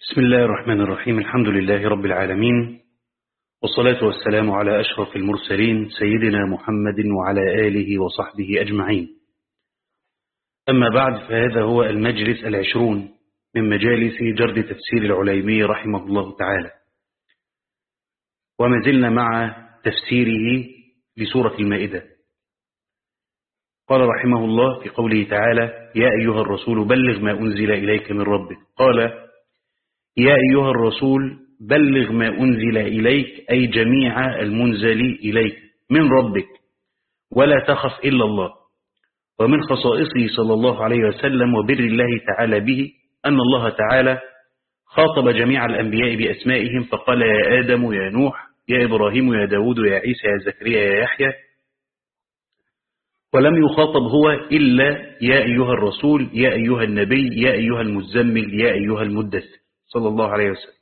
بسم الله الرحمن الرحيم. الحمد لله رب العالمين. والصلاة والسلام على أشرف المرسلين سيدنا محمد وعلى آله وصحبه أجمعين. أما بعد فهذا هو المجلس العشرون من مجالس جرد تفسير العليمي رحمه الله تعالى. وما زلنا مع تفسيره لسورة المائدة. قال رحمه الله في قوله تعالى يا أيها الرسول بلغ ما أنزل إليك من ربك قال يا أيها الرسول بلغ ما أنزل إليك أي جميع المنزل إليك من ربك ولا تخف إلا الله. ومن خصائصه صلى الله عليه وسلم وبر الله تعالى به أن الله تعالى خاطب جميع الأنبياء بأسمائهم فقال يا آدم يا نوح يا إبراهيم يا داود يا عيسى يا زكريا يا يحيى. ولم يخاطب هو إلا يا أيها الرسول يا أيها النبي يا أيها المزمل يا أيها المدثر. صلى الله عليه وسلم.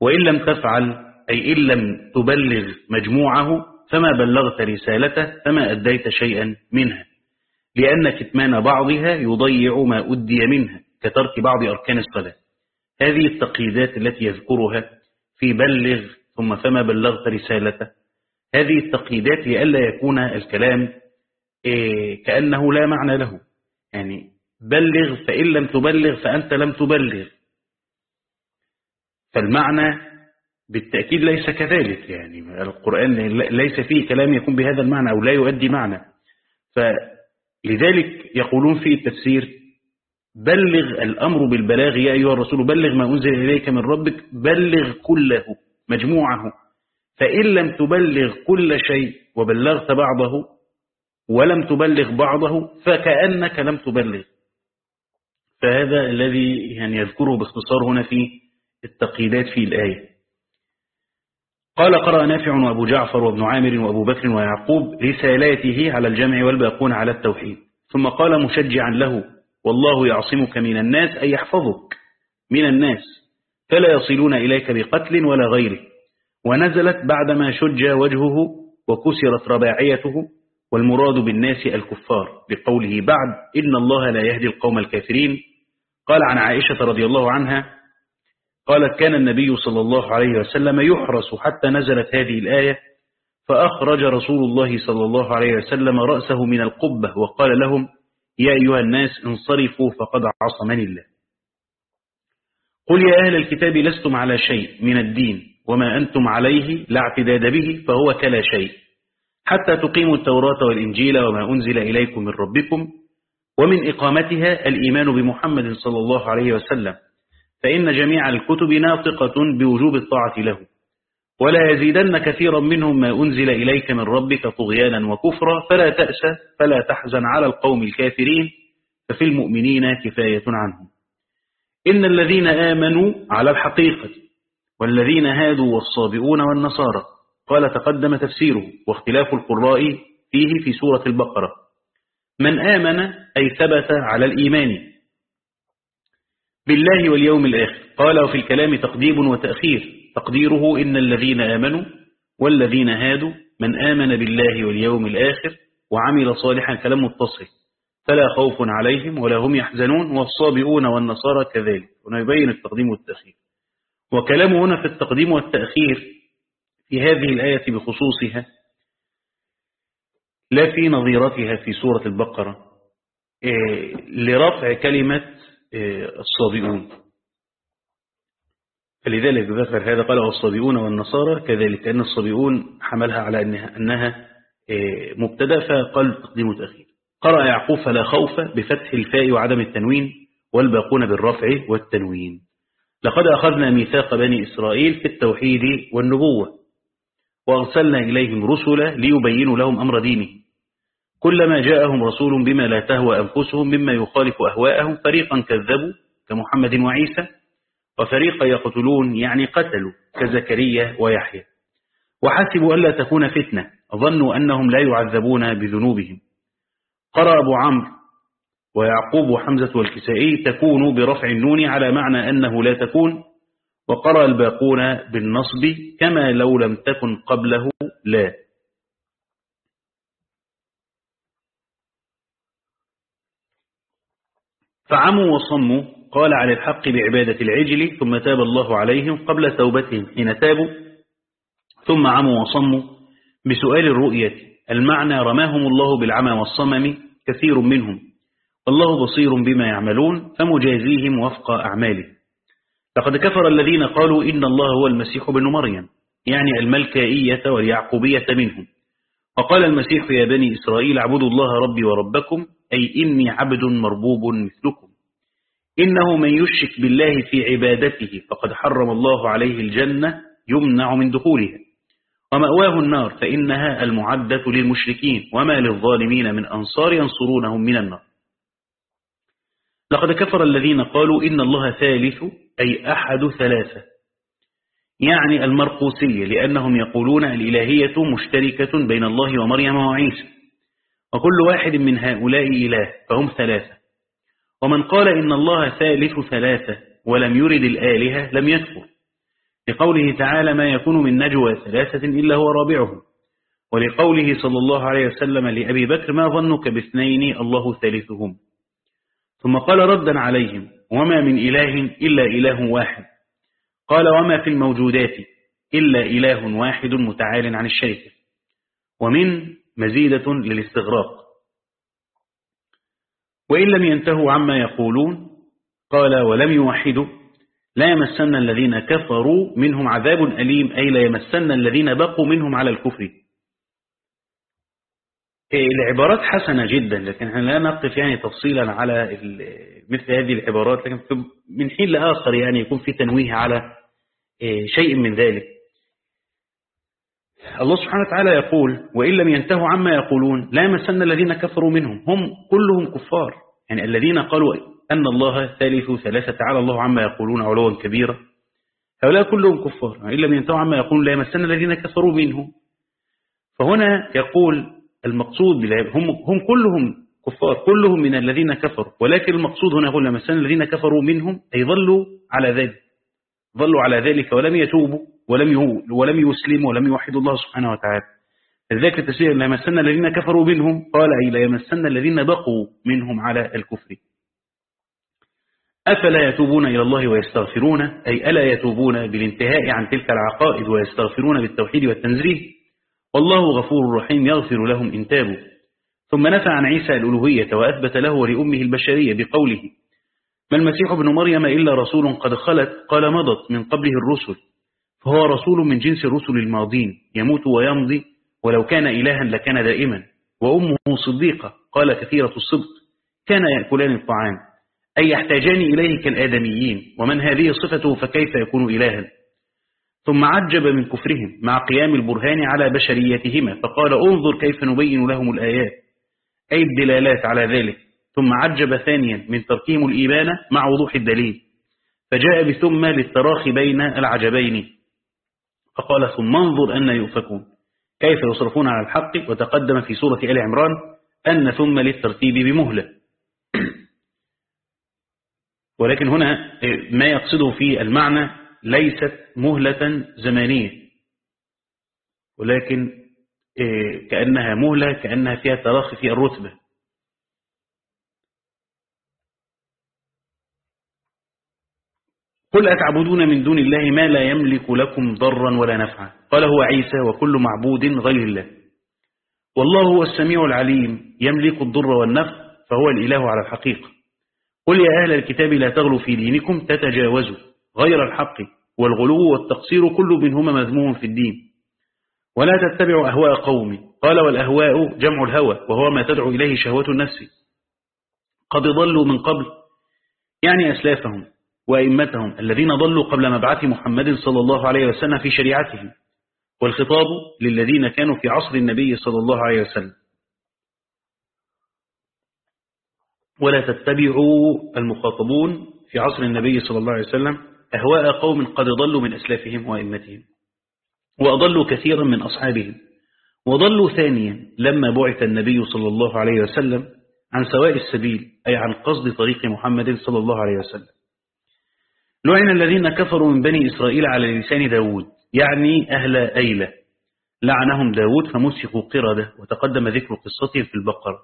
وإن لم تفعل أي إن لم تبلغ مجموعه فما بلغت رسالته فما أديت شيئا منها. لأن كتمان بعضها يضيع ما أدي منها كترك بعض أركان الصلاة. هذه التقييدات التي يذكرها في بلغ ثم فما بلغت رسالته. هذه التقييدات لئلا يكون الكلام إيه كأنه لا معنى له. يعني بلغ فإن لم تبلغ فأنت لم تبلغ. فالمعنى بالتأكيد ليس كذلك يعني. القرآن ليس فيه كلام يكون بهذا المعنى أو لا يؤدي معنى. فلذلك يقولون في التفسير بلغ الأمر بالبلاغ يا أيها الرسول بلغ ما أنزل إليك من ربك بلغ كله مجموعه. فإن لم تبلغ كل شيء وبلغت بعضه ولم تبلغ بعضه فكأنك لم تبلغ. فهذا الذي يعني يذكره باختصار هنا في التقييدات في الآية. قال قرأ نافع وأبو جعفر وابن عامر وأبو بكر ويعقوب رسالاته على الجمع والباقون على التوحيد. ثم قال مشجعا له والله يعصمك من الناس أي يحفظك من الناس فلا يصلون إليك بقتل ولا غيره. ونزلت بعدما شج وجهه وكسرت رباعيته والمراد بالناس الكفار بقوله بعد إن الله لا يهدي القوم الكافرين قال عن عائشة رضي الله عنها قالت كان النبي صلى الله عليه وسلم يحرس حتى نزلت هذه الآية فأخرج رسول الله صلى الله عليه وسلم رأسه من القبة وقال لهم يا أيها الناس انصرفوا فقد عصمني الله. قل يا أهل الكتاب لستم على شيء من الدين وما أنتم عليه لا اعتداد به فهو كلا شيء. حتى تقيموا التوراة والإنجيل وما أنزل إليكم من ربكم ومن إقامتها الإيمان بمحمد صلى الله عليه وسلم. فإن جميع الكتب ناطقة بوجوب الطاعة له ولا يزيدن كثيرا منهم ما أنزل إليك من ربك طغيانا وكفرا فلا تأسى فلا تحزن على القوم الكافرين ففي المؤمنين كفاية عنهم. إن الذين آمنوا على الحقيقة والذين هادوا والصابئون والنصارى قال تقدم تفسيره واختلاف القراء فيه في سورة البقرة من آمن أي ثبت على الإيمان بالله واليوم الآخر. قال وفي الكلام تقديم وتأخير. تقديره إن الذين آمنوا والذين هادوا من آمن بالله واليوم الآخر وعمل صالحا كلام متصل. فلا خوف عليهم ولا هم يحزنون والصابئون والنصارى كذلك. ونبين التقديم والتأخير. وكلامه هنا في التقديم والتأخير في هذه الآية بخصوصها لا في نظيرتها في سورة البقرة. لرفع كلمة الصابئون. فلذلك ذكر هذا قال والصابئون والنصارى كذلك أن الصابئون حملها على أنها, أنها مبتدأ فقال تقديم وتأخير قرأ يعقوب فلا خوف بفتح الفاء وعدم التنوين والباقون بالرفع والتنوين لقد أخذنا ميثاق بني إسرائيل في التوحيد والنبوة وأرسلنا إليهم رسلا ليبينوا لهم أمر دينه كلما جاءهم رسول بما لا تهوى أنفسهم مما يخالف أهواءهم فريقا كذبوا كمحمد وعيسى وفريقا يقتلون يعني قتلوا كزكريا ويحيى. وحسبوا ألا تكون فتنة ظنوا أنهم لا يعذبون بذنوبهم. قرأ أبو عمرو ويعقوب وحمزة والكسائي تكون برفع النون على معنى أنه لا تكون وقرأ الباقون بالنصب كما لو لم تكن قبله لا. فعموا وصموا قال عن الحق بعبادة العجل ثم تاب الله عليهم قبل توبتهم حين تابوا. ثم عموا وصموا بسؤال الرؤية المعنى رماهم الله بالعمى والصمم كثير منهم. والله بصير بما يعملون فمجازيهم وفق أعماله. لقد كفر الذين قالوا إن الله هو المسيح بن مريم يعني الملكائية واليعقوبية منهم. وقال المسيح يا بني إسرائيل اعبدوا الله ربي وربكم أي إني عبد مربوب مثلكم. إنه من يشرك بالله في عبادته فقد حرم الله عليه الجنة يمنع من دخولها. ومأواه النار فإنها المعدة للمشركين وما للظالمين من أنصار ينصرونهم من النار. لقد كفر الذين قالوا إن الله ثالث أي أحد ثلاثة. يعني المرقوسية لأنهم يقولون الإلهية مشتركة بين الله ومريم وعيسى. وكل واحد من هؤلاء إله فهم ثلاثة. ومن قال إن الله ثالث ثلاثة ولم يرد الآلهة لم يكفر. لقوله تعالى ما يكون من نجوى ثلاثة إلا هو رابعهم. ولقوله صلى الله عليه وسلم لأبي بكر ما ظنك باثنين؟ الله ثالثهم. ثم قال ردا عليهم وما من إله إلا إله واحد. قال وما في الموجودات إلا إله واحد متعال عن الشركة ومن مزيدة للاستغراق. وإن لم ينتهوا عما يقولون قال ولم يوحدوا لا يمسن الذين كفروا منهم عذاب أليم أي لا يمسن الذين بقوا منهم على الكفر. العبارات حسنة جدا لكن لا نقف يعني تفصيلا على مثل هذه العبارات لكن من حين لآخر يعني يكون في تنويه على شيء من ذلك. الله سبحانه وتعالى يقول وإن لم ينتهوا عما يقولون لا يمسن الذين كفروا منهم هم كلهم كفار. يعني الذين قالوا أن الله ثالث ثلاثة تعالى الله عما يقولون علوا كبيرا هؤلاء كلهم كفار وإن لم ينتهوا عما يقولون لا يمسن الذين كفروا منهم. فهنا يقول المقصود هم, هم كلهم كفار كلهم من الذين كفروا. ولكن المقصود هنا يقول لمسن الذين كفروا منهم أي ظلوا على ذلك ظلوا على ذلك ولم يتوبوا. ولم ولم يسلموا ولم يوحدوا الله سبحانه وتعالى. التسليم لا يمسن الذين كفروا منهم. قال أي لا يمسن الذين بقوا منهم على الكفر. أفلا يتوبون إلى الله ويستغفرون؟ أي ألا يتوبون بالانتهاء عن تلك العقائد ويستغفرون بالتوحيد والتنزيه؟ والله غفور رحيم يغفر لهم إن تابوا. ثم نفى عن عيسى الألوهية وأثبت له ولأمه البشرية بقوله ما المسيح ابن مريم إلا رسول قد خلت قال مضت من قبله الرسل. فهو رسول من جنس الرسل الماضين يموت ويمضي ولو كان إلها لكان دائما. وأمه صديقة قال كثيرة الصدق كان يأكلان الطعام أي يحتاجان إليه كالآدميين ومن هذه صفته فكيف يكون إلها؟ ثم عجب من كفرهم مع قيام البرهان على بشريتهما فقال انظر كيف نبين لهم الآيات. أي الدلالات على ذلك. ثم عجب ثانيا من تركهم الإيمان مع وضوح الدليل فجاء بثم للتراخي بين العجبين. فقال ثم انظر أن يؤفكون. كيف يصرفون على الحق؟ وتقدم في سورة آل عمران أن ثم للترتيب بمهلة. ولكن هنا ما يقصده في المعنى ليست مهلة زمانية ولكن كأنها مهلة كأنها فيها تراخي في الرتبة. قل أتعبدون من دون الله ما لا يملك لكم ضرا ولا نفعا؟ قال هو عيسى وكل معبود غير الله. والله هو السميع العليم يملك الضر والنفع فهو الإله على الحقيقة. قل يا أهل الكتاب لا تغلوا في دينكم تتجاوزوا غير الحق والغلو والتقصير كل منهما مذموم في الدين. ولا تتبعوا أهواء قوم. قال والأهواء جمع الهوى وهو ما تدعو إليه شهوة النفس. قد ضلوا من قبل يعني أسلافهم. وأئمتهم الذين ضلوا قبل مبعث محمد صلى الله عليه وسلم في شريعتهم والخطاب للذين كانوا في عصر النبي صلى الله عليه وسلم. ولا تتبعوا المخاطبون في عصر النبي صلى الله عليه وسلم أهواء قوم قد ضلوا من أسلافهم وأئمتهم وأضلوا كثيرا من أصحابهم وضلوا ثانيا لما بعث النبي صلى الله عليه وسلم عن سواء السبيل أي عن قصد طريق محمد صلى الله عليه وسلم. لعن الذين كفروا من بني إسرائيل على لسان داود يعني أهل أيلة لعنهم داود فمسكوا قردة وتقدم ذكر قصتهم في البقرة.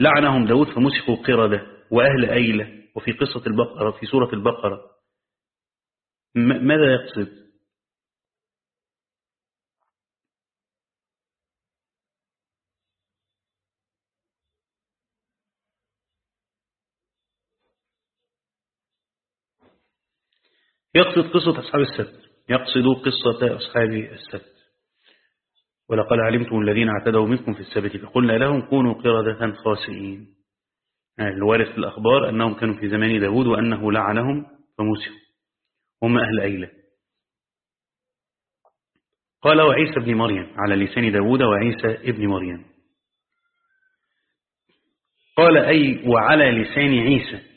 لعنهم داود فمسكوا قردة وأهل أيلة وفي قصة البقرة في سورة البقرة. ماذا يقصد؟ يقصد قصة أصحاب السبت. يقصد قصة أصحاب السبت. ولقد علمتم الذين اعتدوا منكم في السبت فقلنا لهم كونوا قردة خاسئين. يعني الوارث في الأخبار أنهم كانوا في زمان داود وأنه لعنهم فموسوا هم أهل أيلة. قال وعيسى ابن مريم على لسان داود وعيسى ابن مريم. قال أي وعلى لسان عيسى.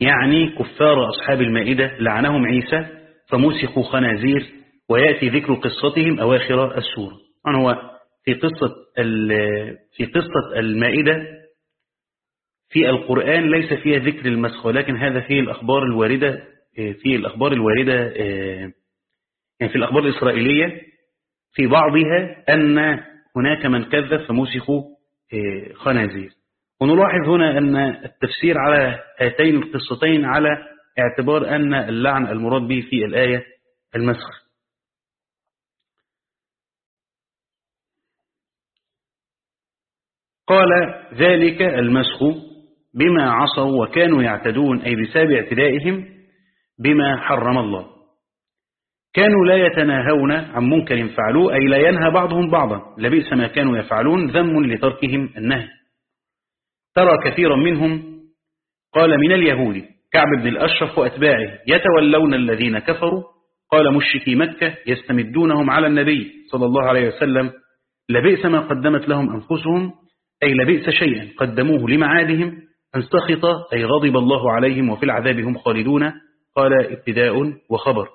يعني كفار أصحاب المائدة لعنهم عيسى فمسخوا خنازير ويأتي ذكر قصتهم أواخر السورة أنا هو في قصة في قصة المائدة في القرآن ليس فيها ذكر المسخ ولكن هذا في الأخبار الواردة في الأخبار الواردة يعني في الأخبار الإسرائيلية في بعضها أن هناك من كذب فمسخوا خنازير. ونلاحظ هنا أن التفسير على هاتين القصتين على اعتبار أن اللعن المراد به في الآية المسخ. قال ذلك المسخ بما عصوا وكانوا يعتدون أي بسبب اعتدائهم بما حرم الله. كانوا لا يتناهون عن منكر فعلوه أي لا ينهى بعضهم بعضا. لبئس ما كانوا يفعلون ذم لتركهم النهي. ترى كثيرا منهم قال من اليهود كعب بن الأشرف وأتباعه يتولون الذين كفروا. قال مشركي مكة يستمدونهم على النبي صلى الله عليه وسلم. لبئس ما قدمت لهم أنفسهم أي لبئس شيئا قدموه لمعادهم. أن سخط أي غضب الله عليهم وفي العذاب هم خالدون. قال ابتداء وخبر.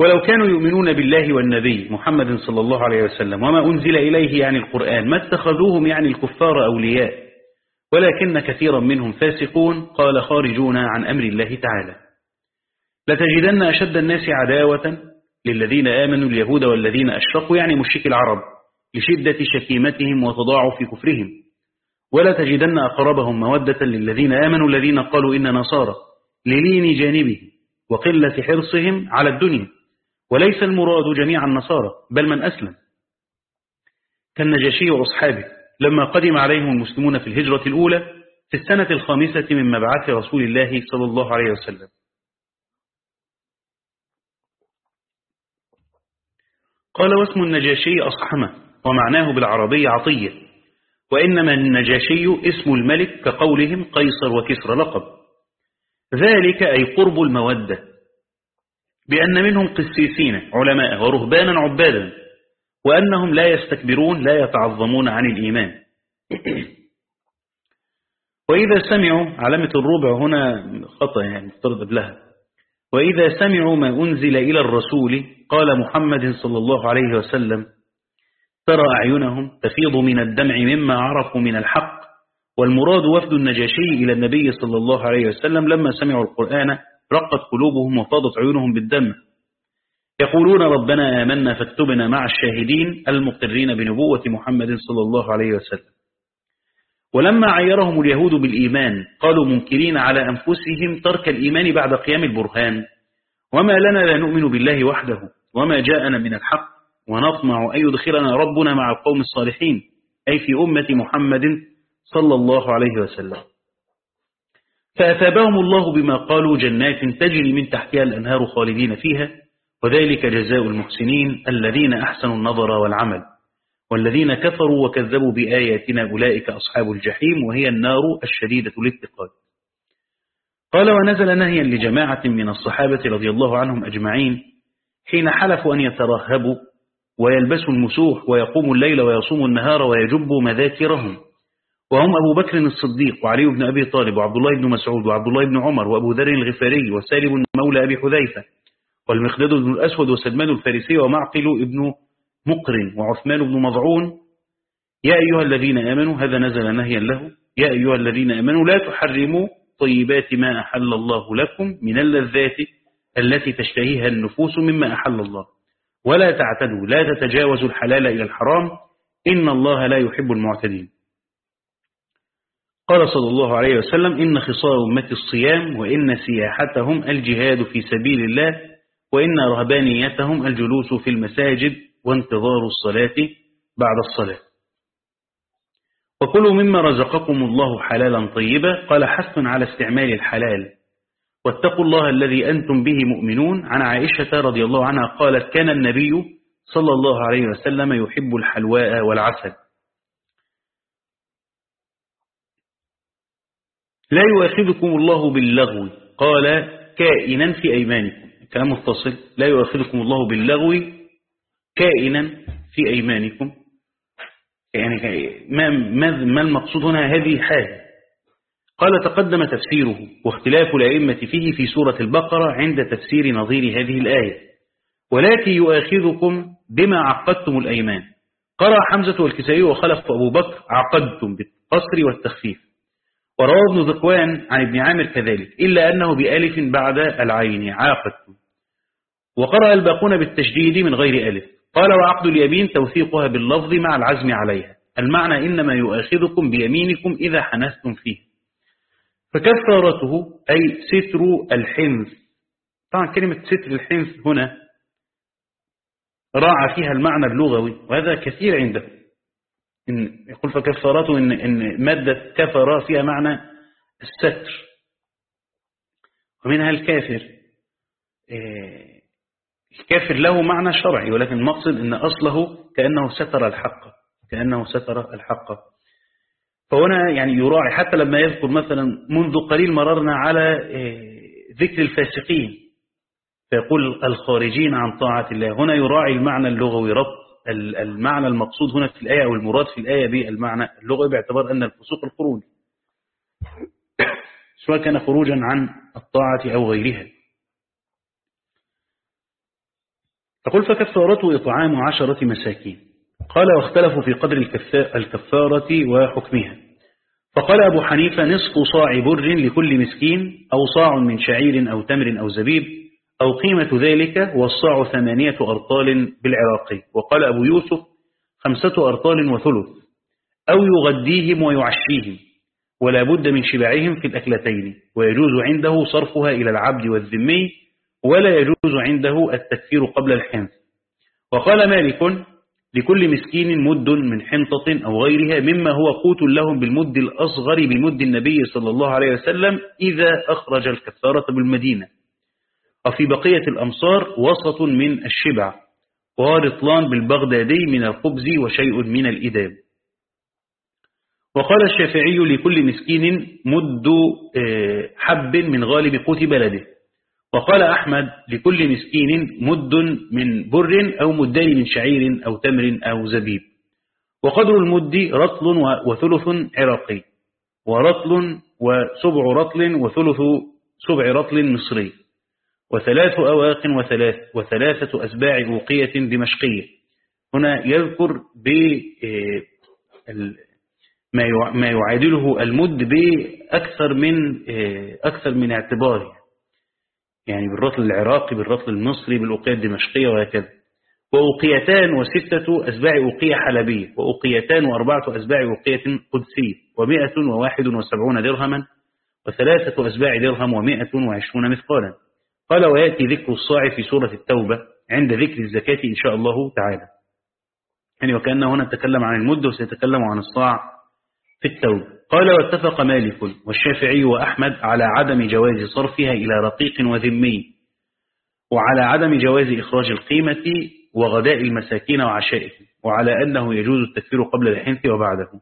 ولو كانوا يؤمنون بالله والنبي محمد صلى الله عليه وسلم وما أنزل إليه يعني القرآن ما اتخذوهم يعني الكفار أولياء ولكن كثيرا منهم فاسقون قال خارجون عن أمر الله تعالى. لتجدن أشد الناس عداوة للذين آمنوا اليهود والذين أشرقوا يعني مشرك العرب لشدة شكيمتهم وتضاعف كفرهم. ولا تجدن أقربهم مودة للذين آمنوا الذين قالوا إن نصارى للين جانبه وقلة حرصهم على الدنيا. وليس المراد جميع النصارى بل من أسلم. كالنجاشي وأصحابه. لما قدم عليهم المسلمون في الهجرة الأولى في السنة الخامسة من مبعث رسول الله صلى الله عليه وسلم. قال واسم النجاشي أصحمة ومعناه بالعربية عطية. وإنما النجاشي اسم الملك كقولهم قيصر وكسر لقب. ذلك أي قرب المودة. بأن منهم قسيسين علماء ورهبانا عبادا وأنهم لا يستكبرون لا يتعظمون عن الإيمان. وإذا سمعوا علامة الربع هنا خطأ يعني مفترض قبلها وإذا سمعوا ما أنزل إلى الرسول قال محمد صلى الله عليه وسلم ترى أعينهم تفيض من الدمع مما عرفوا من الحق والمراد وفد النجاشي إلى النبي صلى الله عليه وسلم لما سمعوا القرآن رقت قلوبهم وفاضت عيونهم بالدم. يقولون ربنا آمنا فاكتبنا مع الشاهدين المقرين بنبوة محمد صلى الله عليه وسلم. ولما عيرهم اليهود بالإيمان قالوا منكرين على أنفسهم ترك الإيمان بعد قيام البرهان. وما لنا لا نؤمن بالله وحده وما جاءنا من الحق ونطمع أن يدخلنا ربنا مع القوم الصالحين أي في أمة محمد صلى الله عليه وسلم. فأثابهم الله بما قالوا جنات تجري من تحتها الأنهار خالدين فيها وذلك جزاء المحسنين الذين أحسنوا النظر والعمل والذين كفروا وكذبوا بآياتنا أولئك أصحاب الجحيم وهي النار الشديدة الاتقاد قال ونزل نهيا لجماعة من الصحابة رضي الله عنهم أجمعين حين حلفوا أن يترهبوا ويلبسوا المسوح ويقوموا الليل ويصوموا النهار ويجبوا مذاكرهم. وهم أبو بكر الصديق وعلي بن أبي طالب وعبد الله بن مسعود وعبد الله بن عمر وأبو ذر الغفاري وسالم مولى أبي حذيفة والمخدد بن الأسود وسلمان الفارسي ومعقل ابن مقرن وعثمان بن مضعون. يا أيها الذين آمنوا هذا نزل نهيا له. يا أيها الذين آمنوا لا تحرموا طيبات ما أحل الله لكم من اللذات التي تشتهيها النفوس مما أحل الله. ولا تعتدوا لا تتجاوزوا الحلال إلى الحرام. إن الله لا يحب المعتدين. قال صلى الله عليه وسلم إن خصال أمة الصيام وإن سياحتهم الجهاد في سبيل الله وإن رهبانيتهم الجلوس في المساجد وانتظار الصلاة بعد الصلاة. وكلوا مما رزقكم الله حلالا طيبا قال حث على استعمال الحلال. واتقوا الله الذي أنتم به مؤمنون. عن عائشة رضي الله عنها قالت كان النبي صلى الله عليه وسلم يحب الحلواء والعسل. لا يؤاخذكم الله باللغو. قال كائنا في أيمانكم. كلام متصل. لا يؤاخذكم الله باللغو كائنا في أيمانكم. يعني ما, ما المقصود هنا؟ هذه حاجة قال تقدم تفسيره واختلاف الأئمة فيه في سورة البقرة عند تفسير نظير هذه الآية. ولكن يؤاخذكم بما عقدتم الأيمان. قرأ حمزة والكسائي وخلف أبو بكر عقدتم بالقصر والتخفيف. وروى ابن ذكوان عن ابن عامر كذلك إلا أنه بألف بعد العين عاقدتم وقرأ الباقون بالتشديد من غير ألف. قال وعقد اليمين توثيقها باللفظ مع العزم عليها. المعنى إنما يؤاخذكم بيمينكم إذا حنثتم فيه. فكفارته أي ستر الحنث. طبعا كلمة ستر الحنث هنا راعى فيها المعنى اللغوي وهذا كثير عنده. إن يقول فكفارته إن, إن مادة كفر فيها معنى الستر. ومنها الكافر. إيه، الكافر له معنى شرعي ولكن المقصد أن أصله كأنه ستر الحق كأنه ستر الحق. فهنا يعني يراعي حتى لما يذكر مثلا منذ قليل مررنا على إيه، ذكر الفاسقين فيقول الخارجين عن طاعة الله. هنا يراعي المعنى اللغوي ربط المعنى المقصود هنا في الآية أو المراد في الآية بالمعنى اللغوي باعتبار أن الفسوق الخروج سواء كان خروجا عن الطاعة أو غيرها. تقول فكفارته إطعام عشرة مساكين قال واختلفوا في قدر الكفارة وحكمها فقال أبو حنيفة نصف صاع بر لكل مسكين أو صاع من شعير أو تمر أو زبيب أو قيمة ذلك والصاع ثمانية أرطال بالعراقي وقال أبو يوسف خمسة أرطال وثلث. أو يغديهم ويعشيهم. ولا بد من شبعهم في الأكلتين. ويجوز عنده صرفها إلى العبد والذمي. ولا يجوز عنده التكفير قبل الحنث. وقال مالك لكل مسكين مد من حنطة أو غيرها مما هو قوت لهم بالمد الأصغر بمد النبي صلى الله عليه وسلم إذا أخرج الكفارة بالمدينة. وفي بقية الأمصار وسط من الشبع ورطلان بالبغدادي من الخبز وشيء من الإدام. وقال الشافعي لكل مسكين مد آه، حب من غالب قوت بلده. وقال أحمد لكل مسكين مد من بر أو مدان من شعير أو تمر أو زبيب. وقدر المد رطل وثلث عراقي. ورطل وسبع رطل وثلث سبع رطل مصري. وثلاث أواق وثلاث وثلاثة أسباع أوقية دمشقية. هنا يذكر ب آه، ما يعادله المد بأكثر من آه، أكثر من اعتباره يعني بالرطل العراقي بالرطل المصري بالأوقية الدمشقية وهكذا. وأوقيتان وستة أسباع أوقية حلبية وأوقيتان وأربعة أسباع أوقية قدسية ومائة وواحد وسبعون درهما وثلاثة أسباع درهم ومائة وعشرون مثقالا. قال ويأتي ذكر الصاع في سورة التوبة عند ذكر الزكاة إن شاء الله تعالى. يعني وكأن هنا تكلم عن المدة وسيتكلم عن الصاع في التوبة. قال واتفق مالك والشافعي وأحمد على عدم جواز صرفها إلى رقيق وذمي وعلى عدم جواز إخراج القيمة وغداء المساكين وعشائهم وعلى أنه يجوز التكفير قبل الحنث وبعده.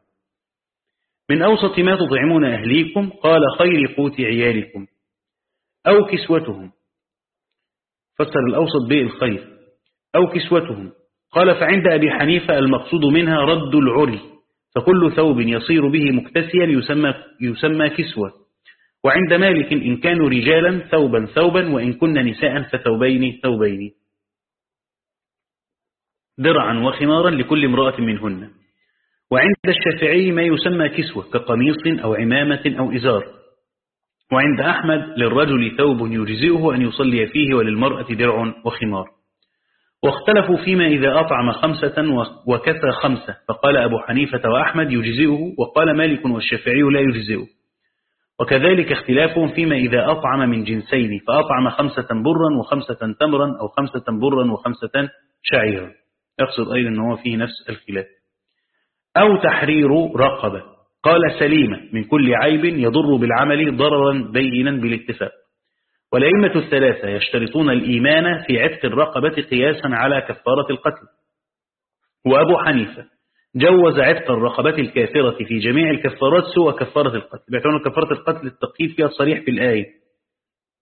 من أوسط ما تطعمون أهليكم قال خير قوت عيالكم أو كسوتهم. فسر الأوسط بالخير أو كسوتهم. قال فعند أبي حنيفة المقصود منها رد العري فكل ثوب يصير به مكتسيا يسمى, يسمى كسوة. وعند مالك إن كانوا رجالا ثوبا ثوبا وإن كن نساء فثوبين ثوبين. درعا وخمارا لكل امرأة منهن. وعند الشافعي ما يسمى كسوة كقميص أو عمامة أو إزار. وعند أحمد للرجل ثوب يجزئه أن يصلي فيه وللمرأة درع وخمار. واختلفوا فيما إذا أطعم خمسة وكسى خمسة. فقال أبو حنيفة وأحمد يجزئه وقال مالك والشافعي لا يجزئه. وكذلك اختلافهم فيما إذا أطعم من جنسين فأطعم خمسة برا وخمسة تمرا أو خمسة برا وخمسة شعيرا. يقصد أيضا أنه فيه نفس الخلاف. أو تحرير رقبة. قال سليمة من كل عيب يضر بالعمل ضررا بينا بالاتفاق. والأئمة الثلاثة يشترطون الإيمان في عتق الرقبة قياسا على كفارة القتل. وأبو حنيفة جوز عتق الرقبة الكافرة في جميع الكفارات سوى كفارة القتل. بيعتبرون كفارة القتل التقييد فيها الصريح في الآية.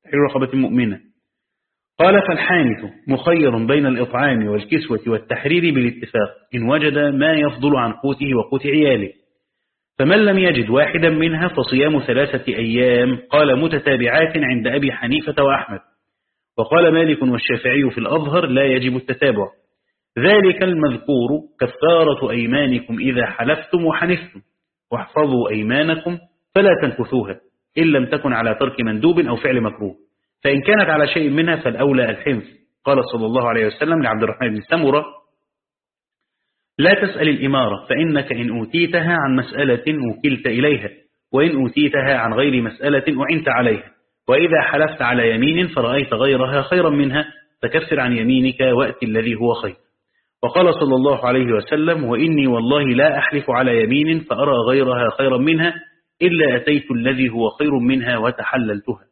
تحرير رقبة المؤمنة. قال فالحانث مخير بين الإطعام والكسوة والتحرير بالاتفاق إن وجد ما يفضل عن قوته وقوت عياله. فمن لم يجد واحدا منها فصيام ثلاثة أيام قال متتابعات عند أبي حنيفة وأحمد. وقال مالك والشافعي في الأظهر لا يجب التتابع. ذلك المذكور كفارة أيمانكم إذا حلفتم وحنفتم. واحفظوا أيمانكم فلا تنكثوها. إن لم تكن على ترك مندوب أو فعل مكروه. فإن كانت على شيء منها فالأولى الحنف. قال صلى الله عليه وسلم لعبد الرحمن بن سمرة لا تسأل الإمارة فإنك إن أوتيتها عن مسألة وكلت إليها وإن أوتيتها عن غير مسألة أعنت عليها وإذا حلفت على يمين فرأيت غيرها خيرا منها فكفر عن يمينك وأت الذي هو خير. وقال صلى الله عليه وسلم وإني والله لا أحلف على يمين فأرى غيرها خيرا منها إلا أتيت الذي هو خير منها وتحللتها.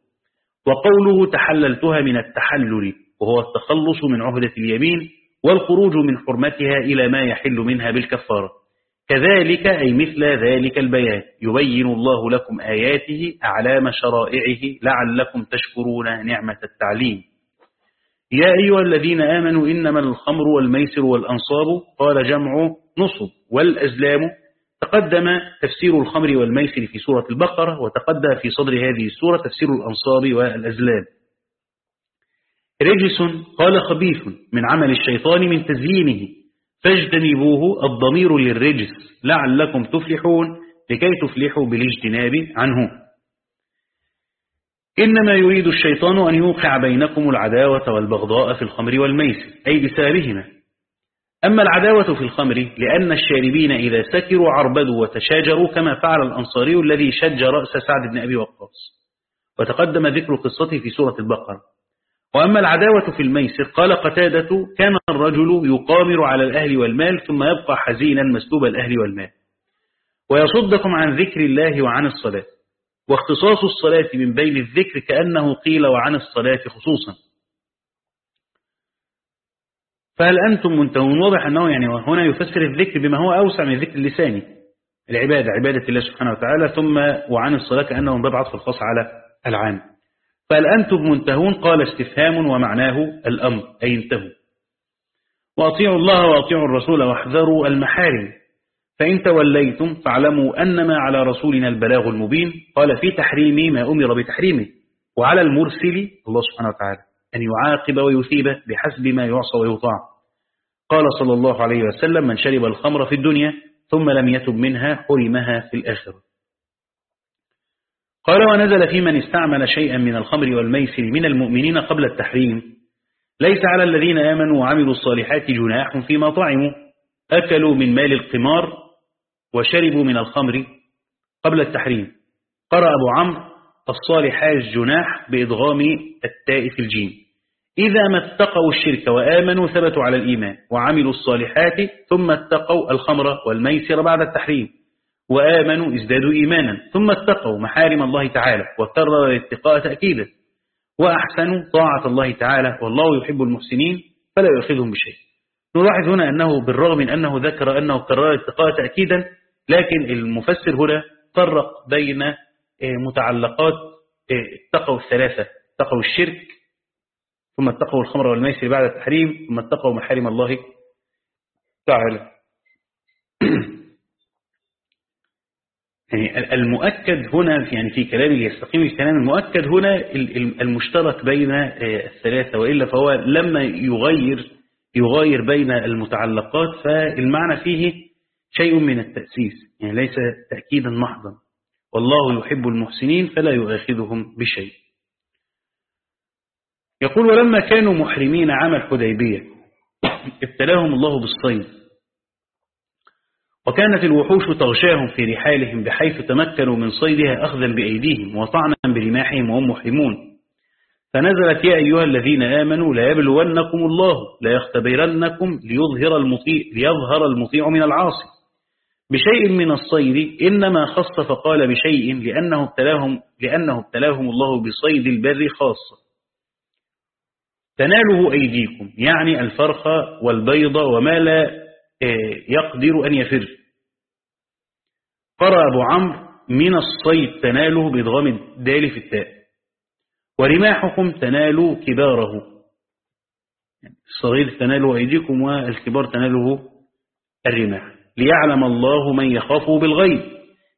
وقوله تحللتها من التحلل وهو التخلص من عهدة اليمين والخروج من حرمتها إلى ما يحل منها بالكفارة. كذلك أي مثل ذلك البيان. يبين الله لكم آياته أعلام شرائعه لعلكم تشكرون نعمة التعليم. يا أيها الذين آمنوا إنما الخمر والميسر والأنصاب قال جمع نصب والأزلام. تقدم تفسير الخمر والميسر في سورة البقرة وتقدم في صدر هذه السورة تفسير الأنصاب والأزلام. رجس قال خبيث من عمل الشيطان من تزيينه. فاجتنبوه الضمير للرجس لعلكم تفلحون لكي تفلحوا بالاجتناب عنه. إنما يريد الشيطان أن يوقع بينكم العداوة والبغضاء في الخمر والميسر أي بسببهما. أما العداوة في الخمر لأن الشاربين إذا سكروا عربدوا وتشاجروا كما فعل الأنصاري الذي شج رأس سعد بن أبي وقاص. وتقدم ذكر قصته في سورة البقرة. وأما العداوة في الميسر قال قتادة كان الرجل يقامر على الأهل والمال ثم يبقى حزينا مسلوب الأهل والمال. ويصدكم عن ذكر الله وعن الصلاة. واختصاص الصلاة من بين الذكر كأنه قيل وعن الصلاة خصوصا. فهل أنتم منتهون؟ واضح أنه يعني هنا يفسر الذكر بما هو أوسع من الذكر اللساني العبادة عبادة الله سبحانه وتعالى ثم وعن الصلاة كأنه باب عطف الخاص على العام. فهل أنتم منتهون؟ قال استفهام ومعناه الأمر أي انتهوا. وأطيعوا الله وأطيعوا الرسول واحذروا المحارم. فإن توليتم فاعلموا أنما على رسولنا البلاغ المبين. قال في تحريم ما أمر بتحريمه. وعلى المرسل الله سبحانه وتعالى أن يعاقب ويثيب بحسب ما يعصى ويطاع. قال صلى الله عليه وسلم من شرب الخمر في الدنيا ثم لم يتب منها حرمها في الآخرة. قال ونزل في من استعمل شيئا من الخمر والميسر من المؤمنين قبل التحريم. ليس على الذين آمنوا وعملوا الصالحات جناح فيما طعموا. أكلوا من مال القمار وشربوا من الخمر قبل التحريم. قرأ أبو عمرو الصالحات جناح بإضغام التاء في الجيم. إذا ما اتقوا الشرك وآمنوا ثبتوا على الإيمان وعملوا الصالحات ثم اتقوا الخمر والميسر بعد التحريم. وآمنوا ازدادوا إيمانا. ثم اتقوا محارم الله تعالى وكرر الاتقاء تأكيدا وأحسنوا طاعة الله تعالى والله يحب المحسنين فلا يؤخذهم بشيء. نلاحظ هنا أنه بالرغم من أنه ذكر أنه كرر الاتقاء تأكيدا لكن المفسر هنا فرق بين متعلقات اتقوا الثلاثة. اتقوا الشرك ثم اتقوا الخمر والميسر بعد التحريم ثم اتقوا محارم الله تعالى. يعني المؤكد هنا يعني في كلام يستقيم الكلام المؤكد هنا المشترك بين الثلاثة وإلا فهو لما يغير يغير بين المتعلقات فالمعنى فيه شيء من التأسيس يعني ليس تأكيدا محضا. والله يحب المحسنين فلا يؤاخذهم بشيء. يقول ولما كانوا محرمين عام الحديبية ابتلاهم الله بالصيد. وكانت الوحوش تغشاهم في رحالهم بحيث تمكنوا من صيدها أخذا بأيديهم وطعنا برماحهم وهم محرمون. فنزلت يا أيها الذين آمنوا لا يبلونكم الله لا يختبرنكم ليظهر المطيع, ليظهر المطيع من العاصي. بشيء من الصيد إنما خص فقال بشيء لأنه ابتلاهم, لأنه ابتلاهم الله بصيد البر خاصة تناله أيديكم يعني الفرخ والبيض وما لا يقدر أن يفر. قرأ أبو عمرو من الصيد تناله بإضغام الدال في التاء ورماحكم تنالوا كباره. الصغير تناله أيديكم والكبار تناله الرماح. ليعلم الله من يخافه بالغيب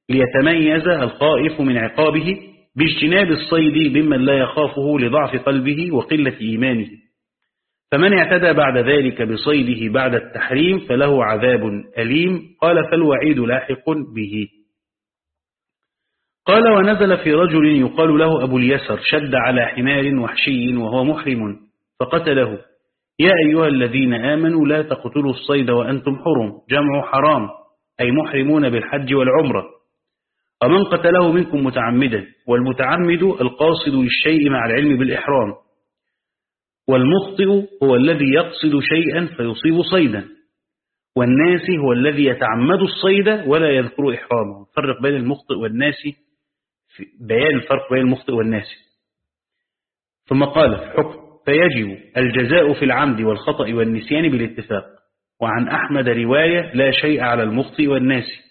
ليتميز الخائف من عقابه باجتناب الصيد ممن لا يخافه لضعف قلبه وقلة إيمانه. فمن اعتدى بعد ذلك بصيده بعد التحريم فله عذاب أليم. قال فالوعيد لاحق به. قال ونزل في رجل يقال له أبو اليسر شد على حمار وحشي وهو محرم فقتله. يا أيها الذين آمنوا لا تقتلوا الصيد وأنتم حرم. جمع حرام أي محرمون بالحج والعمرة. ومن قتله منكم متعمدا والمتعمد القاصد للشيء مع العلم بالإحرام. والمخطئ هو الذي يقصد شيئا فيصيب صيدا. والناسي هو الذي يتعمد الصيد ولا يذكر إحرامه. فرق بين المخطئ والناسي بيان الفرق بين المخطئ والناسي. ثم قال في حكم. فيجب الجزاء في العمد والخطأ والنسيان بالاتفاق. وعن أحمد رواية لا شيء على المخطئ والناسي.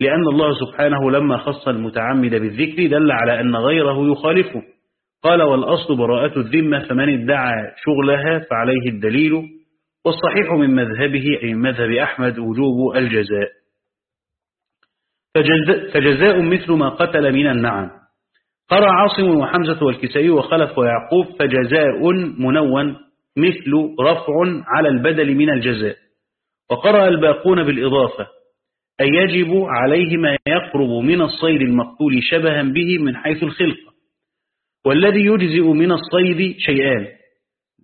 لأن الله سبحانه لما خص المتعمد بالذكر دل على أن غيره يخالفه. قال والأصل براءة الذمة فمن ادعى شغلها فعليه الدليل والصحيح من مذهبه أي مذهب أحمد وجوب الجزاء. فجزاء مثل ما قتل من النعم. قرأ عاصم وحمزة والكسائي وخلف ويعقوب فجزاء منون مثل رفع على البدل من الجزاء. وقرأ الباقون بالإضافة أي يجب عليه ما يقرب من الصيد المقتول شبها به من حيث الخلقة. والذي يجزئ من الصيد شيئان.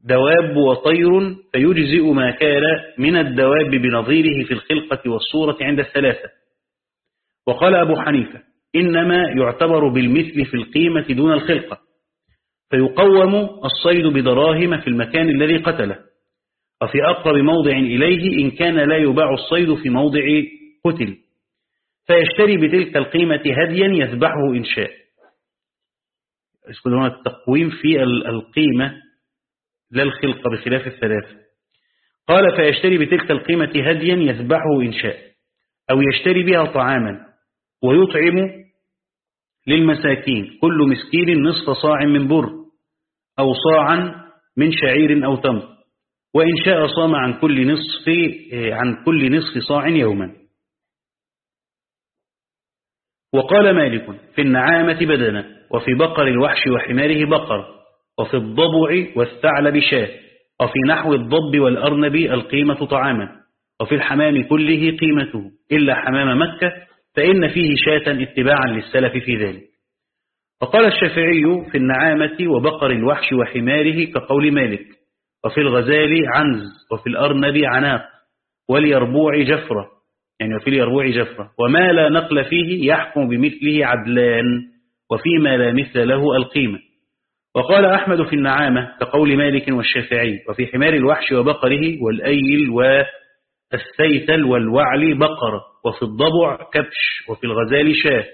دواب وطير فيجزئ ما كان من الدواب بنظيره في الخلقة والصورة عند الثلاثة. وقال أبو حنيفة إنما يعتبر بالمثل في القيمة دون الخلقة. فيقوم الصيد بدراهم في المكان الذي قتله. وفي أقرب موضع إليه إن كان لا يباع الصيد في موضع قتل. فيشتري بتلك القيمة هديا يذبحه إن شاء. هنا التقويم في القيمة لا الخلقة بخلاف الثلاثة. قال فيشتري بتلك القيمة هديا يذبحه إن شاء أو يشتري بها طعاما ويطعم للمساكين كل مسكين نصف صاع من بر أو صاعا من شعير أو تمر وإن شاء صام عن كل نصف عن كل نصف صاع يوما. وقال مالك في النعامة بدنا وفي بقر الوحش وحماره بقر وفي الضبع والثعلب شاه وفي نحو الضب والأرنب القيمة طعاما وفي الحمام كله قيمته إلا حمام مكة فإن فيه شاة اتباعا للسلف في ذلك. فقال الشافعي في النعامة وبقر الوحش وحماره كقول مالك وفي الغزال عنز وفي الأرنب عناق واليربوع جفرة يعني وفي اليربوع جفرة وما لا نقل فيه يحكم بمثله عدلان. وفيما لا مثل له القيمة. وقال أحمد في النعامة كقول مالك والشافعي وفي حمار الوحش وبقره والأيل والثيتل والوعل بقرة وفي الضبع كبش وفي الغزال شاه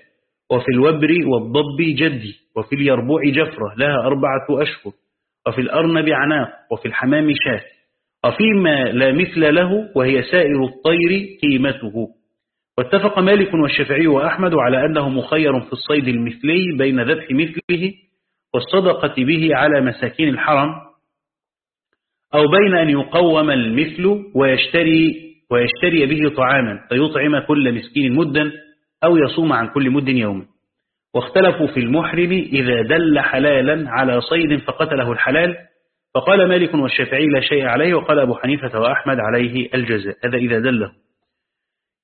وفي الوبر والضب جدي وفي اليربوع جفرة لها أربعة أشهر وفي الأرنب عناق وفي الحمام شاة. وفيما لا مثل له وهي سائر الطير قيمته. واتفق مالك والشافعي وأحمد على أنه مخير في الصيد المثلي بين ذبح مثله والصدقة به على مساكين الحرم أو بين أن يقوم المثل ويشتري ويشتري به طعاما فيطعم كل مسكين مدا أو يصوم عن كل مد يوما واختلفوا في المحرم إذا دل حلالا على صيد فقتله الحلال فقال مالك والشافعي لا شيء عليه وقال أبو حنيفة وأحمد عليه الجزاء هذا إذا دله.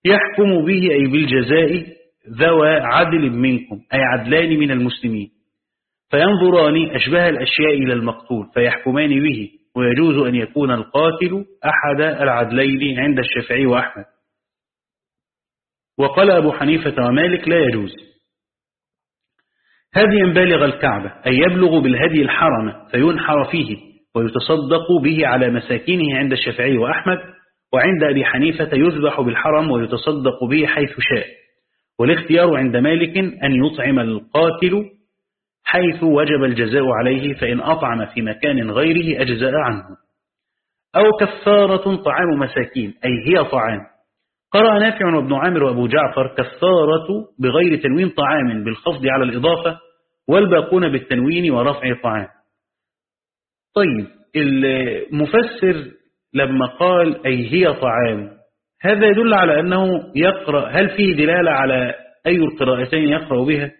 يحكم به أي بالجزاء ذوى عدل منكم أي عدلان من المسلمين. فينظران أشبه الأشياء إلى المقتول فيحكمان به ويجوز أن يكون القاتل أحد العدلين عند الشافعي وأحمد. وقال أبو حنيفة ومالك لا يجوز. هديا بالغ الكعبة أي يبلغ بالهدي الحرم فينحر فيه ويتصدق به على مساكينه عند الشافعي وأحمد. وعند أبي حنيفة يذبح بالحرم ويتصدق به حيث شاء. والاختيار عند مالك أن يطعم القاتل حيث وجب الجزاء عليه فإن أطعم في مكان غيره أجزاء عنه. أو كفارة طعام مساكين أي هي طعام. قرأ نافع وابن عامر وأبو جعفر كفارة بغير تنوين طعام بالخفض على الإضافة والباقون بالتنوين ورفع طعام. طيب المفسر لما قال أي هي طعام هذا يدل على أنه يقرأ هل فيه دلالة على أي القراءتين يقرأ بها؟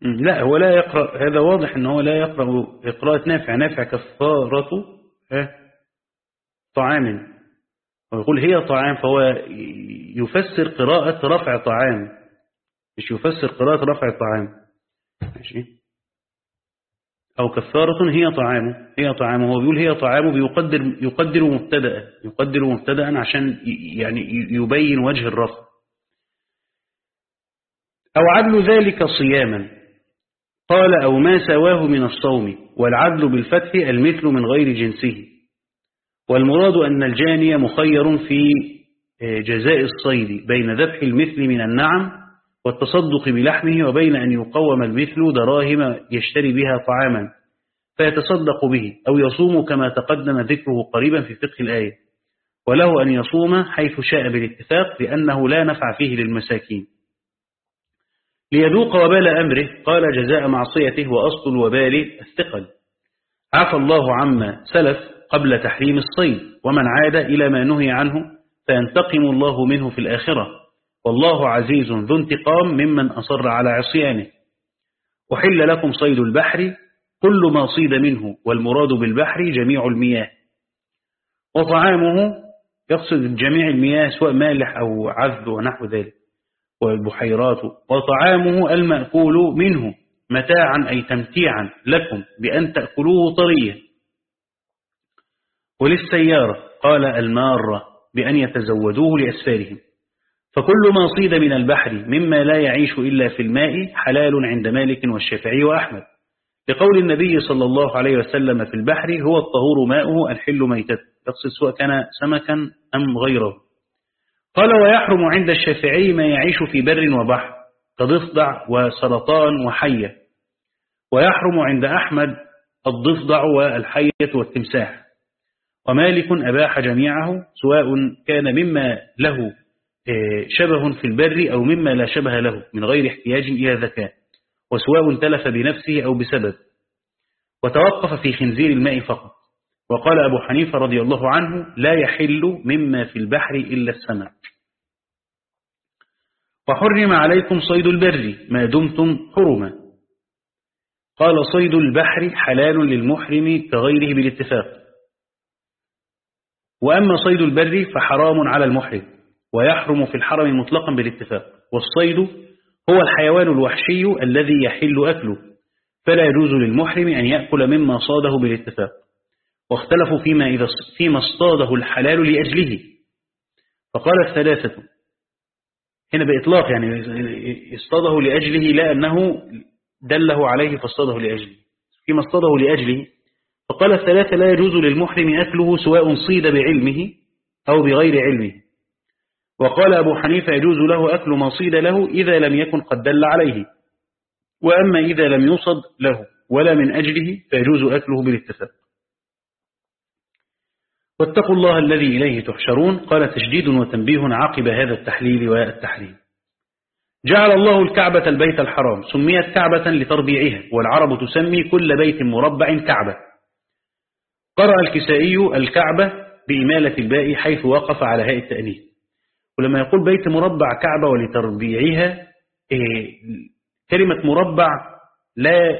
لا هو لا يقرأ هذا واضح أنه لا يقرأ قراءة نافع نافع كفارة طعام. ويقول هي طعام فهو يفسر قراءة رفع طعام. مش يفسر قراءة رفع طعام. ماشي؟ أو كفارة هي طعام. هي طعام. هو بيقول هي طعام بيقدر يقدر مبتدأ يقدر مبتدأ عشان يعني يبين وجه الرفع. أو عدل ذلك صياما. قال أو ما سواه من الصوم والعدل بالفتح المثل من غير جنسه. والمراد أن الجاني مخير في جزاء الصيد بين ذبح المثل من النعم والتصدق بلحمه وبين أن يقوم المثل دراهم يشتري بها طعاما فيتصدق به أو يصوم كما تقدم ذكره قريبا في فقه الآية. وله أن يصوم حيث شاء بالاتفاق لأنه لا نفع فيه للمساكين. ليذوق وبال أمره قال جزاء معصيته وأصل الوبال الثقل. عفى الله عما سلف قبل تحريم الصيد ومن عاد إلى ما نهي عنه فينتقم الله منه في الآخرة. والله عزيز ذو انتقام ممن أصر على عصيانه. وحل لكم صيد البحر كل ما صيد منه والمراد بالبحر جميع المياه. وطعامه يقصد جميع المياه سواء مالح أو عذب ونحو ذلك. والبحيرات وطعامه المأكول منه متاعا أي تمتيعا لكم بأن تأكلوه طريا وللسيارة قال المارة بأن يتزودوه لأسفارهم. فكل ما صيد من البحر مما لا يعيش إلا في الماء حلال عند مالك والشافعي وأحمد. لقول النبي صلى الله عليه وسلم في البحر هو الطهور ماؤه الحل ميتته يقصد سواء كان سمكا أم غيره. قال ويحرم عند الشافعي ما يعيش في بر وبحر كضفدع وسرطان وحية. ويحرم عند أحمد الضفدع والحية والتمساح. ومالك أباح جميعه سواء كان مما له شبه في البر أو مما لا شبه له من غير احتياج إلى ذكاء وسواء تلف بنفسه أو بسبب. وتوقف في خنزير الماء فقط. وقال أبو حنيفة رضي الله عنه لا يحل مما في البحر إلا السمك وحرم عليكم صيد البر ما دمتم حرما. قال صيد البحر حلال للمحرم كغيره بالاتفاق. وأما صيد البر فحرام على المحرم ويحرم في الحرم مطلقا بالاتفاق والصيد هو الحيوان الوحشي الذي يحل أكله فلا يجوز للمحرم أن يأكل مما صاده بالاتفاق واختلفوا فيما, إذا فيما اصطاده الحلال لأجله. فقال الثلاثة هنا بإطلاق يعني اصطاده لأجله لا أنه دله عليه فاصطاده لأجله فيما اصطاده لأجله فقال الثلاثة لا يجوز للمحرم أكله سواء صيد بعلمه أو بغير علمه. وقال أبو حنيفة يجوز له أكل ما صيد له إذا لم يكن قد دل عليه. وأما إذا لم يصد له ولا من أجله فيجوز أكله بالاتفاق. واتقوا الله الذي إليه تحشرون قال تشديد وتنبيه عقب هذا التحليل والتحريم جعل الله الكعبة البيت الحرام سميت كعبة لتربيعها والعرب تسمي كل بيت مربع كعبة. قرأ الكسائي الكعبة بإمالة الباء حيث وقف على هاء التأنيث. ولما يقول بيت مربع كعبة ولتربيعها كلمة مربع لا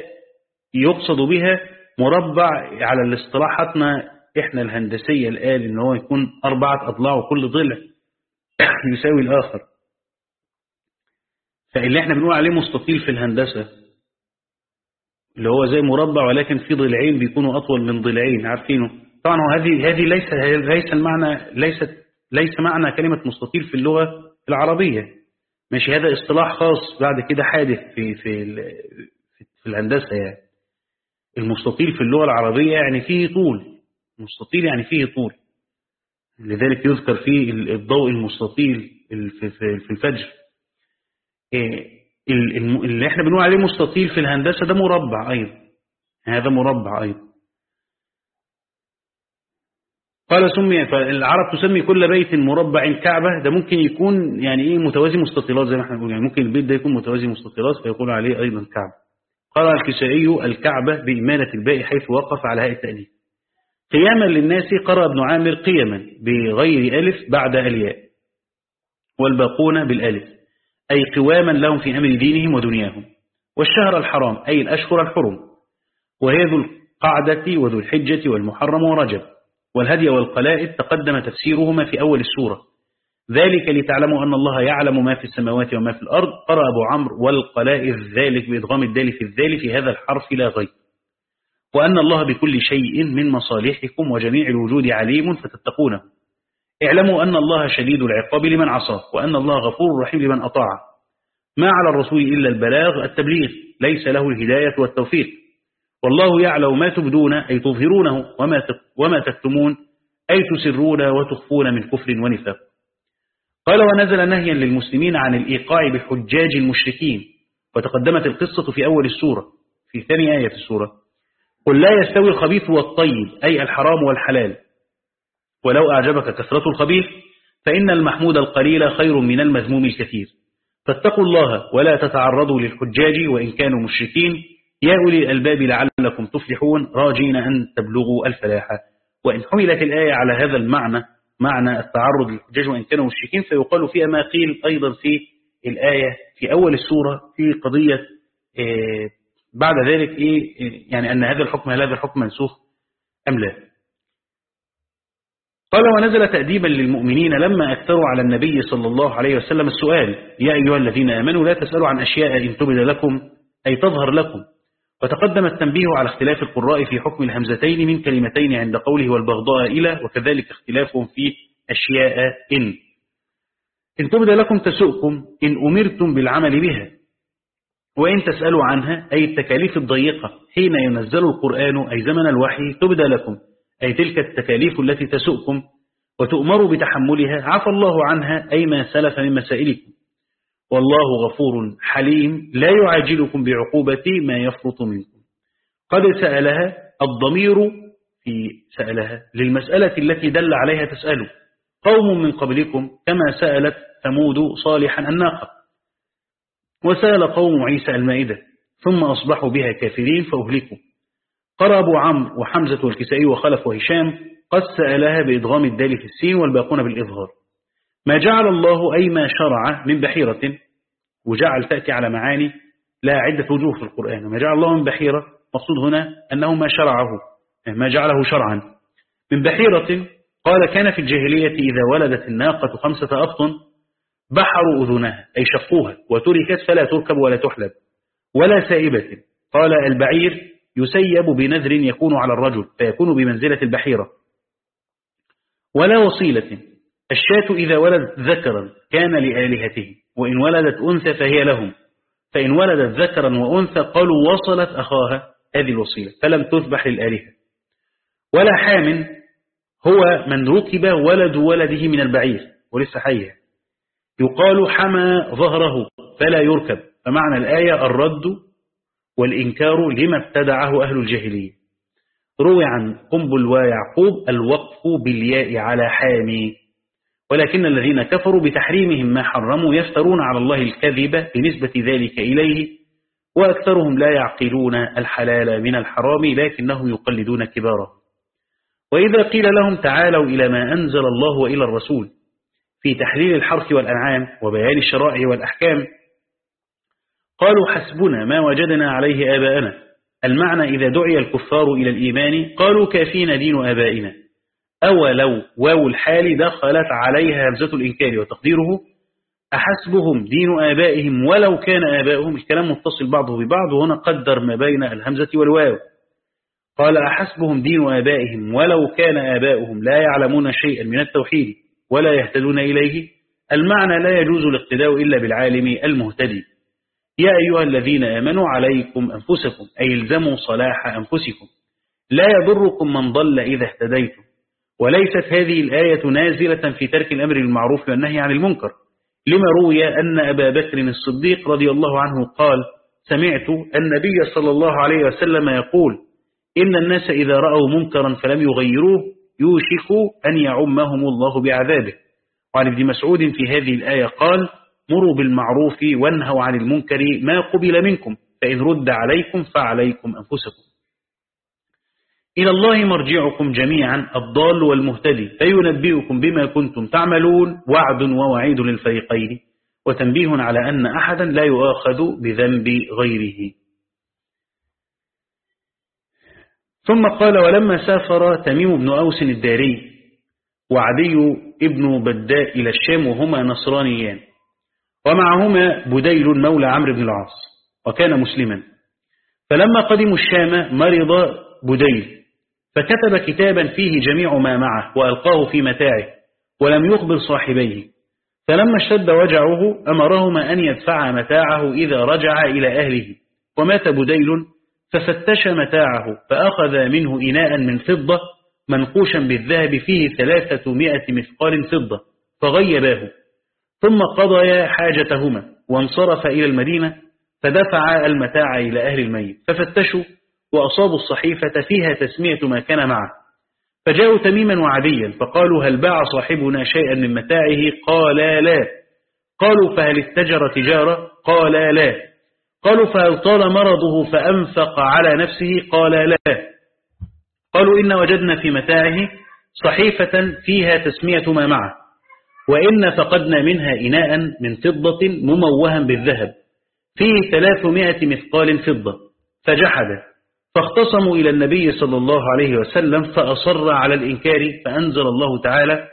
يقصد بها مربع على الاصطلاحاتنا إحنا الهندسية الآن إن هو يكون أربعة أضلاع وكل ضلع يساوي الآخر. فاللي إحنا بنقول عليه مستطيل في الهندسة. اللي هو زي مربع ولكن في ضلعين بيكونوا أطول من ضلعين عارفينه؟ طبعا هذه هذه ليس ليس المعنى ليست ليس معنى كلمة مستطيل في اللغة العربية. ماشي هذا اصطلاح خاص بعد كده حادث في في في الهندسة يعني. المستطيل في اللغة العربية يعني فيه طول. مستطيل يعني فيه طول. لذلك يذكر فيه الضوء المستطيل في الفجر. اللي إحنا بنقول عليه مستطيل في الهندسة ده مربع أيضا. هذا مربع أيضا. قال سمي فالعرب تسمي كل بيت مربع كعبة. ده ممكن يكون يعني إيه متوازي مستطيلات زي ما إحنا بنقول. يعني ممكن البيت ده يكون متوازي مستطيلات فيقول عليه أيضا كعبة. قال الكسائي الكعبة بإمالة الباء حيث وقف على هاء التأليف قياما للناس قرأ ابن عامر قيما بغير ألف بعد الياء. والباقون بالألف. أي قواما لهم في أمر دينهم ودنياهم والشهر الحرام أي الأشهر الحرم وهي ذو القعدة وذو الحجة والمحرم ورجب والهدي والقلائد تقدم تفسيرهما في أول السورة. ذلك لتعلموا أن الله يعلم ما في السماوات وما في الأرض قرأ أبو عمرو والقلائد ذلك بإدغام الدال في الذال في هذا الحرف لا غير وأن الله بكل شيء من مصالحكم وجميع الوجود عليم فتتقونه. اعلموا أن الله شديد العقاب لمن عصاه وأن الله غفور رحيم لمن أطاع. ما على الرسول إلا البلاغ التبليغ ليس له الهداية والتوفيق. والله يعلم ما تبدون أي تظهرونه وما وما تكتمون أي تسرون وتخفون من كفر ونفاق. قال ونزل نهيا للمسلمين عن الإيقاع بحجاج المشركين. وتقدمت القصة في أول السورة في ثاني آية السورة. قل لا يستوي الخبيث والطيب أي الحرام والحلال. ولو أعجبك كثرة الخبيث فإن المحمود القليل خير من المذموم الكثير. فاتقوا الله ولا تتعرضوا للحجاج وإن كانوا مشركين. يا أولي الألباب لعلكم تفلحون. راجين أن تبلغوا الفلاح. وإن حملت الآية على هذا المعنى معنى التعرض للحجاج وإن كانوا مشركين فيقال فيها ما قيل أيضا في الآية في أول السورة في قضية بعد ذلك إيه يعني أن هذا الحكم هل هذا الحكم منسوخ أم لا. قال ونزل تأديبا للمؤمنين لما أكثروا على النبي صلى الله عليه وسلم السؤال يا أيها الذين آمنوا لا تسألوا عن أشياء إن تبد لكم أي تظهر لكم. وتقدم التنبيه على اختلاف القراء في حكم الهمزتين من كلمتين عند قوله والبغضاء إلى وكذلك اختلافهم في أشياء إن. إن تبد لكم تسؤكم إن أمرتم بالعمل بها. وإن تسألوا عنها أي التكاليف الضيقة حين ينزل القرآن أي زمن الوحي تبدى لكم. أي تلك التكاليف التي تسؤكم وتؤمروا بتحملها عفى الله عنها أي ما سلف من مسائلكم. والله غفور حليم لا يعاجلكم بعقوبة ما يفرط منكم. قد سألها الضمير في سألها للمسألة التي دل عليها تسألوا قوم من قبلكم كما سألت ثمود صالحا الناقة. وسأل قوم عيسى المائدة ثم أصبحوا بها كافرين فأهلكوا. قرأ أبو عمرو وحمزة والكسائي وخلف وهشام قد سألها بإدغام الدال في السين والباقون بالإظهار. ما جعل الله أي ما شرع من بحيرة؟ وجعل تأتي على معاني لها عدة وجوه في القرآن. ما جعل الله من بحيرة؟ مقصود هنا أنه ما شرعه ما جعله شرعا. من بحيرة؟ قال كان في الجاهلية إذا ولدت الناقة خمسة أبطن بحروا أذنها أي شقوها وتركت فلا تركب ولا تحلب ولا سائبة. قال البعير يسيب بنذر يكون على الرجل فيكون بمنزلة البحيرة. ولا وصيلة الشاة إذا ولدت ذكرا كان لآلهته وإن ولدت أنثى فهي لهم. فإن ولدت ذكرا وأنثى قالوا وصلت أخاها هذه الوصيلة فلم تذبح للآلهة. ولا حام هو من ركب ولد ولده من البعير ولسه حيه يقال حمى ظهره فلا يركب. فمعنى الآية الرد والإنكار لما ابتدعه أهل الجاهلية. روي عن قنبل ويعقوب الوقف بالياء على حامي. ولكن الذين كفروا بتحريمهم ما حرموا يفترون على الله الكذب بنسبة ذلك إليه وأكثرهم لا يعقلون الحلال من الحرام لكنهم يقلدون كباره. وإذا قيل لهم تعالوا إلى ما أنزل الله وإلى الرسول في تحليل الحرث والأنعام وبيان الشرائع والأحكام قالوا حسبنا ما وجدنا عليه آباءنا. المعنى إذا دعي الكفار إلى الإيمان قالوا كافينا دين آبائنا. أولو واو الحال دخلت عليها همزة الإنكار وتقديره. أحسبهم دين آبائهم ولو كان آبائهم الكلام متصل بعضه ببعض وهنا قدر ما بين الهمزة والواو. قال أحسبهم دين آبائهم ولو كان آبائهم لا يعلمون شيئا من التوحيد ولا يهتدون إليه. المعنى لا يجوز الاقتداء إلا بالعالم المهتدي. يا أيها الذين آمنوا عليكم أنفسكم أي الزموا صلاح أنفسكم. لا يضركم من ضل إذا اهتديتم. وليست هذه الآية نازلة في ترك الأمر بالمعروف والنهي عن المنكر. لما روي أن أبا بكر الصديق رضي الله عنه قال سمعت النبي صلى الله عليه وسلم يقول إن الناس إذا رأوا منكرا فلم يغيروه يوشك أن يعمهم الله بعذابه. وعن ابن مسعود في هذه الآية قال مروا بالمعروف وانهوا عن المنكر ما قبل منكم فإن رد عليكم فعليكم أنفسكم. إلى الله مرجعكم جميعا الضال والمهتدي فينبئكم بما كنتم تعملون وعد ووعيد للفريقين. وتنبيه على أن أحدا لا يؤاخذ بذنب غيره. ثم قال ولما سافر تميم بن أوس الداري وعدي ابن بداء إلى الشام وهما نصرانيان. ومعهما بديل مولى عمرو بن العاص وكان مسلما. فلما قدموا الشام مرض بديل فكتب كتابا فيه جميع ما معه وألقاه في متاعه ولم يخبر صاحبيه. فلما اشتد وجعه أمرهما أن يدفع متاعه إذا رجع إلى أهله. ومات بديل ففتش متاعه فأخذ منه إناء من فضة منقوشا بالذهب فيه ثلاثة مثقال فضة فغيباه. ثم قضيا حاجتهما وانصرف إلى المدينة فدفع المتاع إلى أهل الميت ففتشوا وأصابوا الصحيفة فيها تسمية ما كان معه. فجاءوا تميما وعديا فقالوا هل باع صاحبنا شيئا من متاعه؟ قال لا. قالوا فهل اتجر تجارة؟ قال لا. قالوا فهل طال مرضه فأنفق على نفسه؟ قال لا. قالوا إن وجدنا في متاعه صحيفة فيها تسمية ما معه. وإن فقدنا منها إناء من فضة مموها بالذهب فيه ثلاثمائة مثقال فضة فجحد. فاختصموا إلى النبي صلى الله عليه وسلم فأصر على الإنكار فأنزل الله تعالى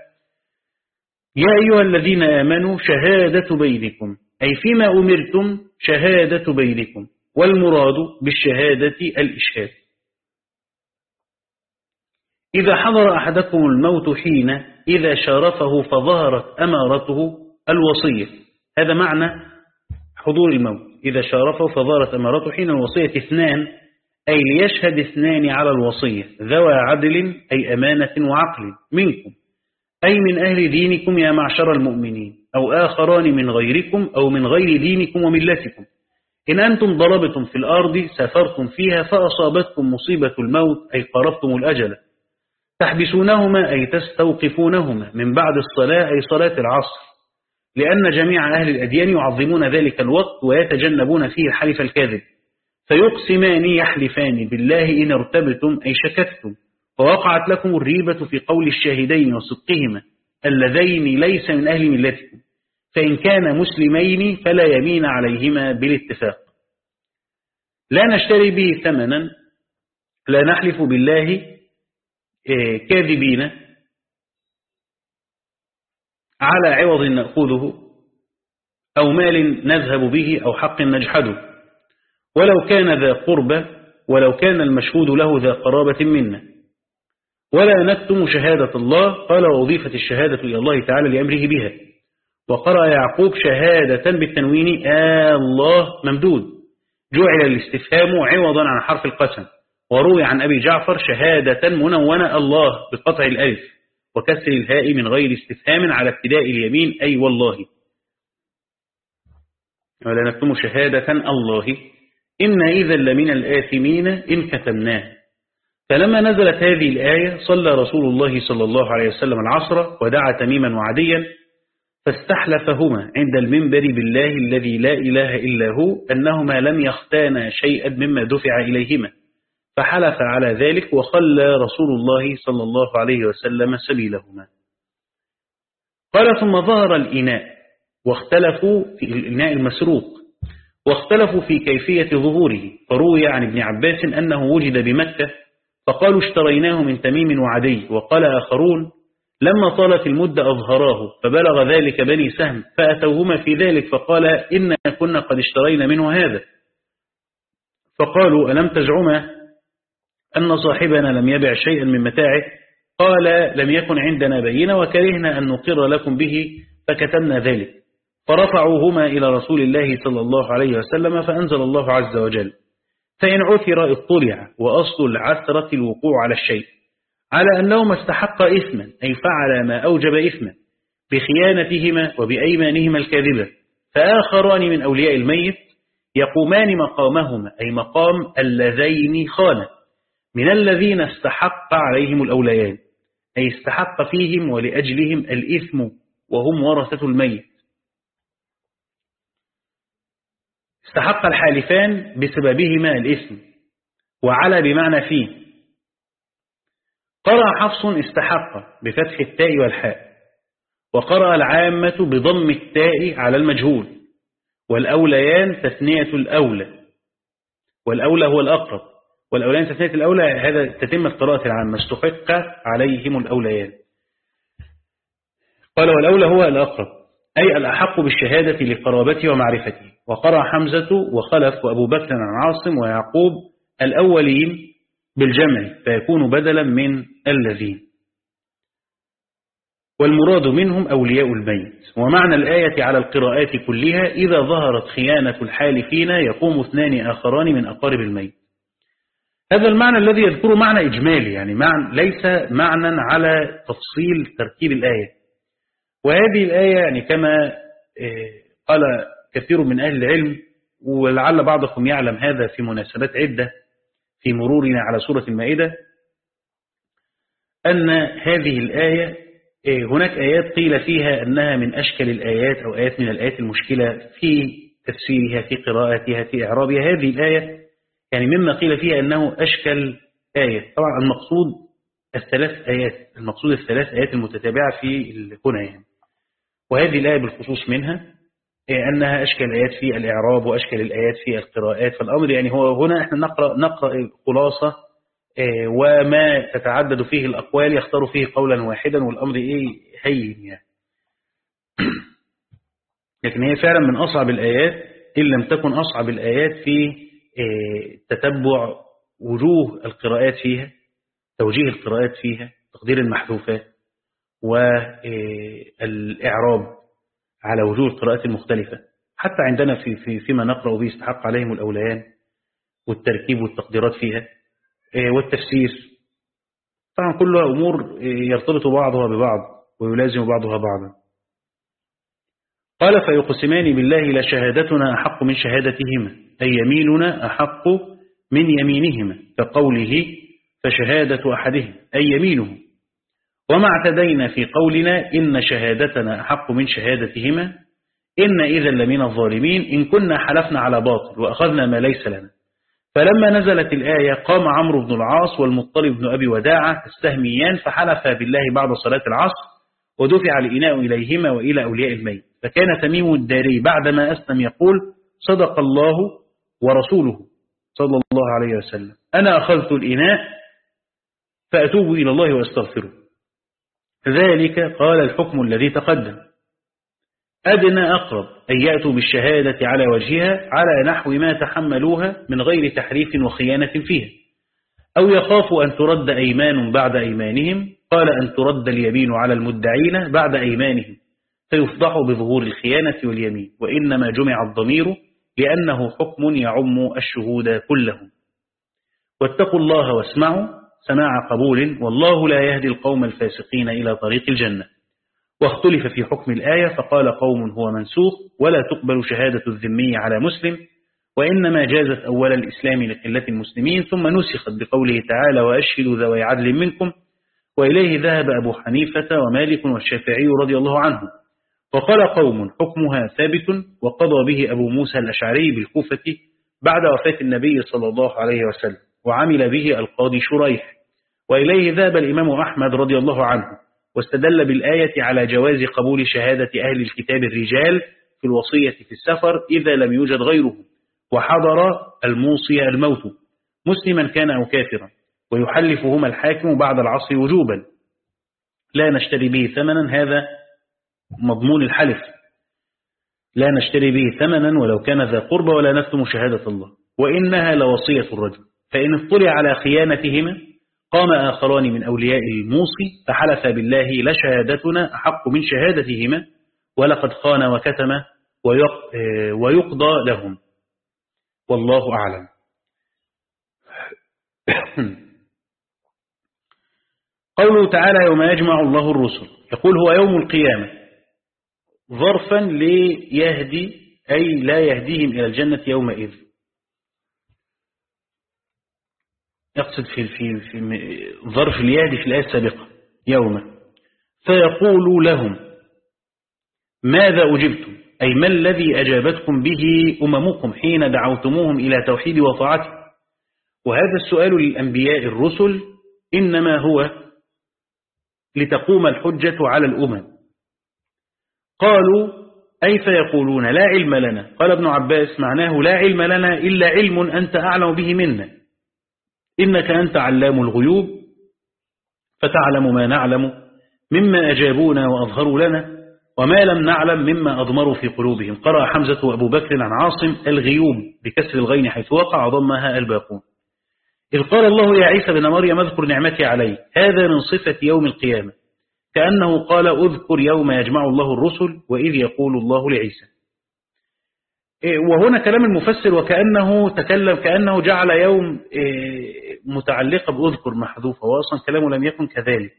يا أيها الذين آمنوا شهادة بينكم أي فيما أمرتم شهادة بينكم والمراد بالشهادة الإشهاد. إذا حضر أحدكم الموت حين إذا شارفه فظهرت أمارته الوصية. هذا معنى حضور الموت. إذا شارفه فظهرت أمارته حين الوصية اثنان أي ليشهد اثنان على الوصية ذوى عدل أي أمانة وعقل منكم. أي من أهل دينكم يا معشر المؤمنين أو آخران من غيركم أو من غير دينكم وملتكم. إن أنتم ضربتم في الأرض سافرتم فيها فأصابتكم مصيبة الموت أي قربتم الأجل. تحبسونهما أي تستوقفونهما من بعد الصلاة أي صلاة العصر لأن جميع أهل الأديان يعظمون ذلك الوقت ويتجنبون فيه الحلف الكاذب. فيقسمان يحلفان بالله إن ارتبتم أي شككتم فوقعت لكم الريبة في قول الشاهدين وصدقهما اللذين ليس من أهل ملتكم فإن كان مسلمين فلا يمين عليهما بالاتفاق. لا نشتري به ثمنا لا نحلف بالله كاذبين على عوض نأخذه أو مال نذهب به أو حق نجحده. ولو كان ذا قربة ولو كان المشهود له ذا قرابة منا. ولا نكتم شهادة الله قال وأضيفت الشهادة إلى الله تعالى لأمره بها. وقرأ يعقوب شهادة بالتنوين آه الله ممدود. جعل الاستفهام عوضا عن حرف القسم. وروي عن أبي جعفر شهادة منونة الله بقطع الألف وكسر الهاء من غير استفهام على ابتداء اليمين. أي والله. ولا نكتم شهادة الله. إن إذا لمن الآثمين إن كتمناه. فلما نزلت هذه الآية صلى رسول الله صلى الله عليه وسلم العصر ودعا تميما وعديا فاستحلفهما عند المنبر بالله الذي لا إله إلا هو أنهما لم يختانا شيئا مما دفع إليهما. فحلف على ذلك وخلى رسول الله صلى الله عليه وسلم سبيلهما. قال ثم ظهر الإناء واختلفوا في الإناء المسروق واختلفوا في كيفية ظهوره فروي عن ابن عباس أنه وجد بمكة فقالوا اشتريناه من تميم وعدي وقال آخرون لما طالت المدة أظهراه فبلغ ذلك بني سهم فأتوهما في ذلك فقال إنا كنا قد اشترينا منه هذا. فقالوا ألم تزعما؟ أن صاحبنا لم يبع شيئا من متاعه قال لم يكن عندنا بينة وكرهنا أن نقر لكم به. فكتمنا ذلك. فرفعوهما إلى رسول الله صلى الله عليه وسلم فأنزل الله عز وجل فإن عثر اطلع وأصل العثرة الوقوع على الشيء على أنهما استحق إثما أي فعل ما أوجب إثما بخيانتهما وبأيمانهما الكاذبة فآخران من أولياء الميت يقومان مقامهما أي مقام اللذين خانا من الذين استحق عليهم الأوليان أي استحق فيهم ولأجلهم الإثم وهم ورثة الميت. استحق الحالفان بسببهما الإثم وعلى بمعنى فيه. قرأ حفص استحق بفتح التاء والحاء وقرأ العامة بضم التاء على المجهول والأوليان تثنية الأولى والأولى هو الأقرب. والأوليان تثنية الأولى هذا تتم قراءة العامة استحق عليهم الأوليان قال والأولى هو الأقرب أي الأحق بالشهادة لقرابته ومعرفته. وقرأ حمزة وخلف وأبو بكر عن عاصم ويعقوب الأولين بالجمع فيكون بدلا من الذين. والمراد منهم أولياء الميت ومعنى الآية على القراءات كلها إذا ظهرت خيانة الحالفين يقوم اثنان آخران من أقارب الميت. هذا المعنى الذي يذكره معنى إجمالي يعني معنى ليس معنى على تفصيل تركيب الآية. وهذه الآية يعني كما قال كثير من أهل العلم ولعل بعضكم يعلم هذا في مناسبات عدة في مرورنا على سورة المائدة أن هذه الآية هناك آيات قيل فيها أنها من أشكل الآيات أو آيات من الآيات المشكلة في تفسيرها في قراءتها في إعرابها. هذه الآية يعني مما قيل فيها أنه أشكل آية. طبعا المقصود الثلاث آيات المقصود الثلاث آيات المتتابعة في هنا يعني. وهذه الآية بالخصوص منها أنها أشكل آيات في الإعراب وأشكل الآيات في القراءات. فالأمر يعني هو هنا إحنا نقرأ, نقرأ خلاصة وما تتعدد فيه الأقوال يختار فيه قولا واحدا والأمر إيه هين يعني. لكن هي فعلا من أصعب الآيات إن لم تكن أصعب الآيات في تتبع وجوه القراءات فيها توجيه القراءات فيها تقدير المحذوفات والإعراب على وجوه القراءات المختلفة. حتى عندنا في في فيما نقرأ به استحق عليهم الأوليان والتركيب والتقديرات فيها والتفسير. طبعا كلها أمور يرتبط بعضها ببعض ويلازم بعضها بعضا. قال فيقسمان بالله لشهادتنا أحق من شهادتهما. أي يميننا أحق من يمينهما كقوله فشهادة أحدهم أي يمينه وما اعتدينا في قولنا إن شهادتنا أحق من شهادتهما إن إذا لمن الظالمين إن كنا حلفنا على باطل وأخذنا ما ليس لنا. فلما نزلت الآية قام عمرو بن العاص والمطلب بن أبي وداعة السهميان فحلفا بالله بعد صلاة العصر ودفع الإناء إليهما وإلى أولياء الميت. فكان تميم الداري بعدما أسلم يقول صدق الله ورسوله صلى الله عليه وسلم. أنا أخذت الإناء فأتوب إلى الله وأستغفره. ذلك قال الحكم الذي تقدم. أدنى أقرب أن يأتوا بالشهادة على وجهها على نحو ما تحملوها من غير تحريف وخيانة فيها. أو يخافوا أن ترد أيمان بعد أيمانهم. قال أن ترد اليمين على المدعين بعد أيمانهم. فيفضحوا بظهور الخيانة واليمين. وإنما جمع الضمير لأنه حكم يعم الشهود كلهم. واتقوا الله واسمعوا سماع قبول والله لا يهدي القوم الفاسقين إلى طريق الجنة. واختلف في حكم الآية فقال قوم هو منسوخ ولا تقبل شهادة الذمي على مسلم وإنما جازت أول الإسلام لقلة المسلمين ثم نسخت بقوله تعالى وأشهدوا ذوي عدل منكم. وإليه ذهب أبو حنيفة ومالك والشافعي رضي الله عنه. وقال قوم حكمها ثابت وقضى به أبو موسى الأشعري بالكوفة بعد وفاة النبي صلى الله عليه وسلم وعمل به القاضي شريح. وإليه ذهب الإمام أحمد رضي الله عنه واستدل بالآية على جواز قبول شهادة أهل الكتاب الرجال في الوصية في السفر إذا لم يوجد غيره وحضر الموصي الموت. مسلما كان أو كافرا ويحلفهما الحاكم بعد العصر وجوبا. لا نشتري به ثمنا هذا مضمون الحلف لا نشتري به ثمنا ولو كان ذا قرب ولا نكتم شهادة الله. وإنها لوصية الرجل. فإن اطلع على خيانتهما قام آخران من أولياء الموصي فحلف بالله لشهادتنا أحق من شهادتهما ولقد خان وكتم ويقضى لهم. والله أعلم. قوله تعالى يوم يجمع الله الرسل. يقول هو يوم القيامة. ظرفا ليهدي أي لا يهديهم إلى الجنة يومئذ. يقصد في, في, في ظرف ليهدي في الآية السابقة يوم فيقول لهم ماذا أجبتم؟ أي ما الذي أجابتكم به أممكم حين دعوتموهم إلى توحيد وطاعته؟ وهذا السؤال للأنبياء الرسل إنما هو لتقوم الحجة على الأمم. قالوا أي فيقولون لا علم لنا؟ قال ابن عباس معناه لا علم لنا إلا علم أنت أعلم به منا. إنك أنت علام الغيوب فتعلم ما نعلم مما أجابونا وأظهروا لنا وما لم نعلم مما أضمروا في قلوبهم. قرأ حمزة وأبو بكر عن عاصم الغيوب بكسر الغين حيث وقع ضمها الباقون. إذ قال الله يا عيسى بن مريم اذكر نعمتي علي هذا من صفة يوم القيامة. كأنه قال اذكر يوم يجمع الله الرسل وإذ يقول الله لعيسى. إيه، وهنا كلام المفسر وكأنه تكلم كأنه جعل يوم إيه، متعلقة بأذكر محذوفة وأصلا كلامه لم يكن كذلك.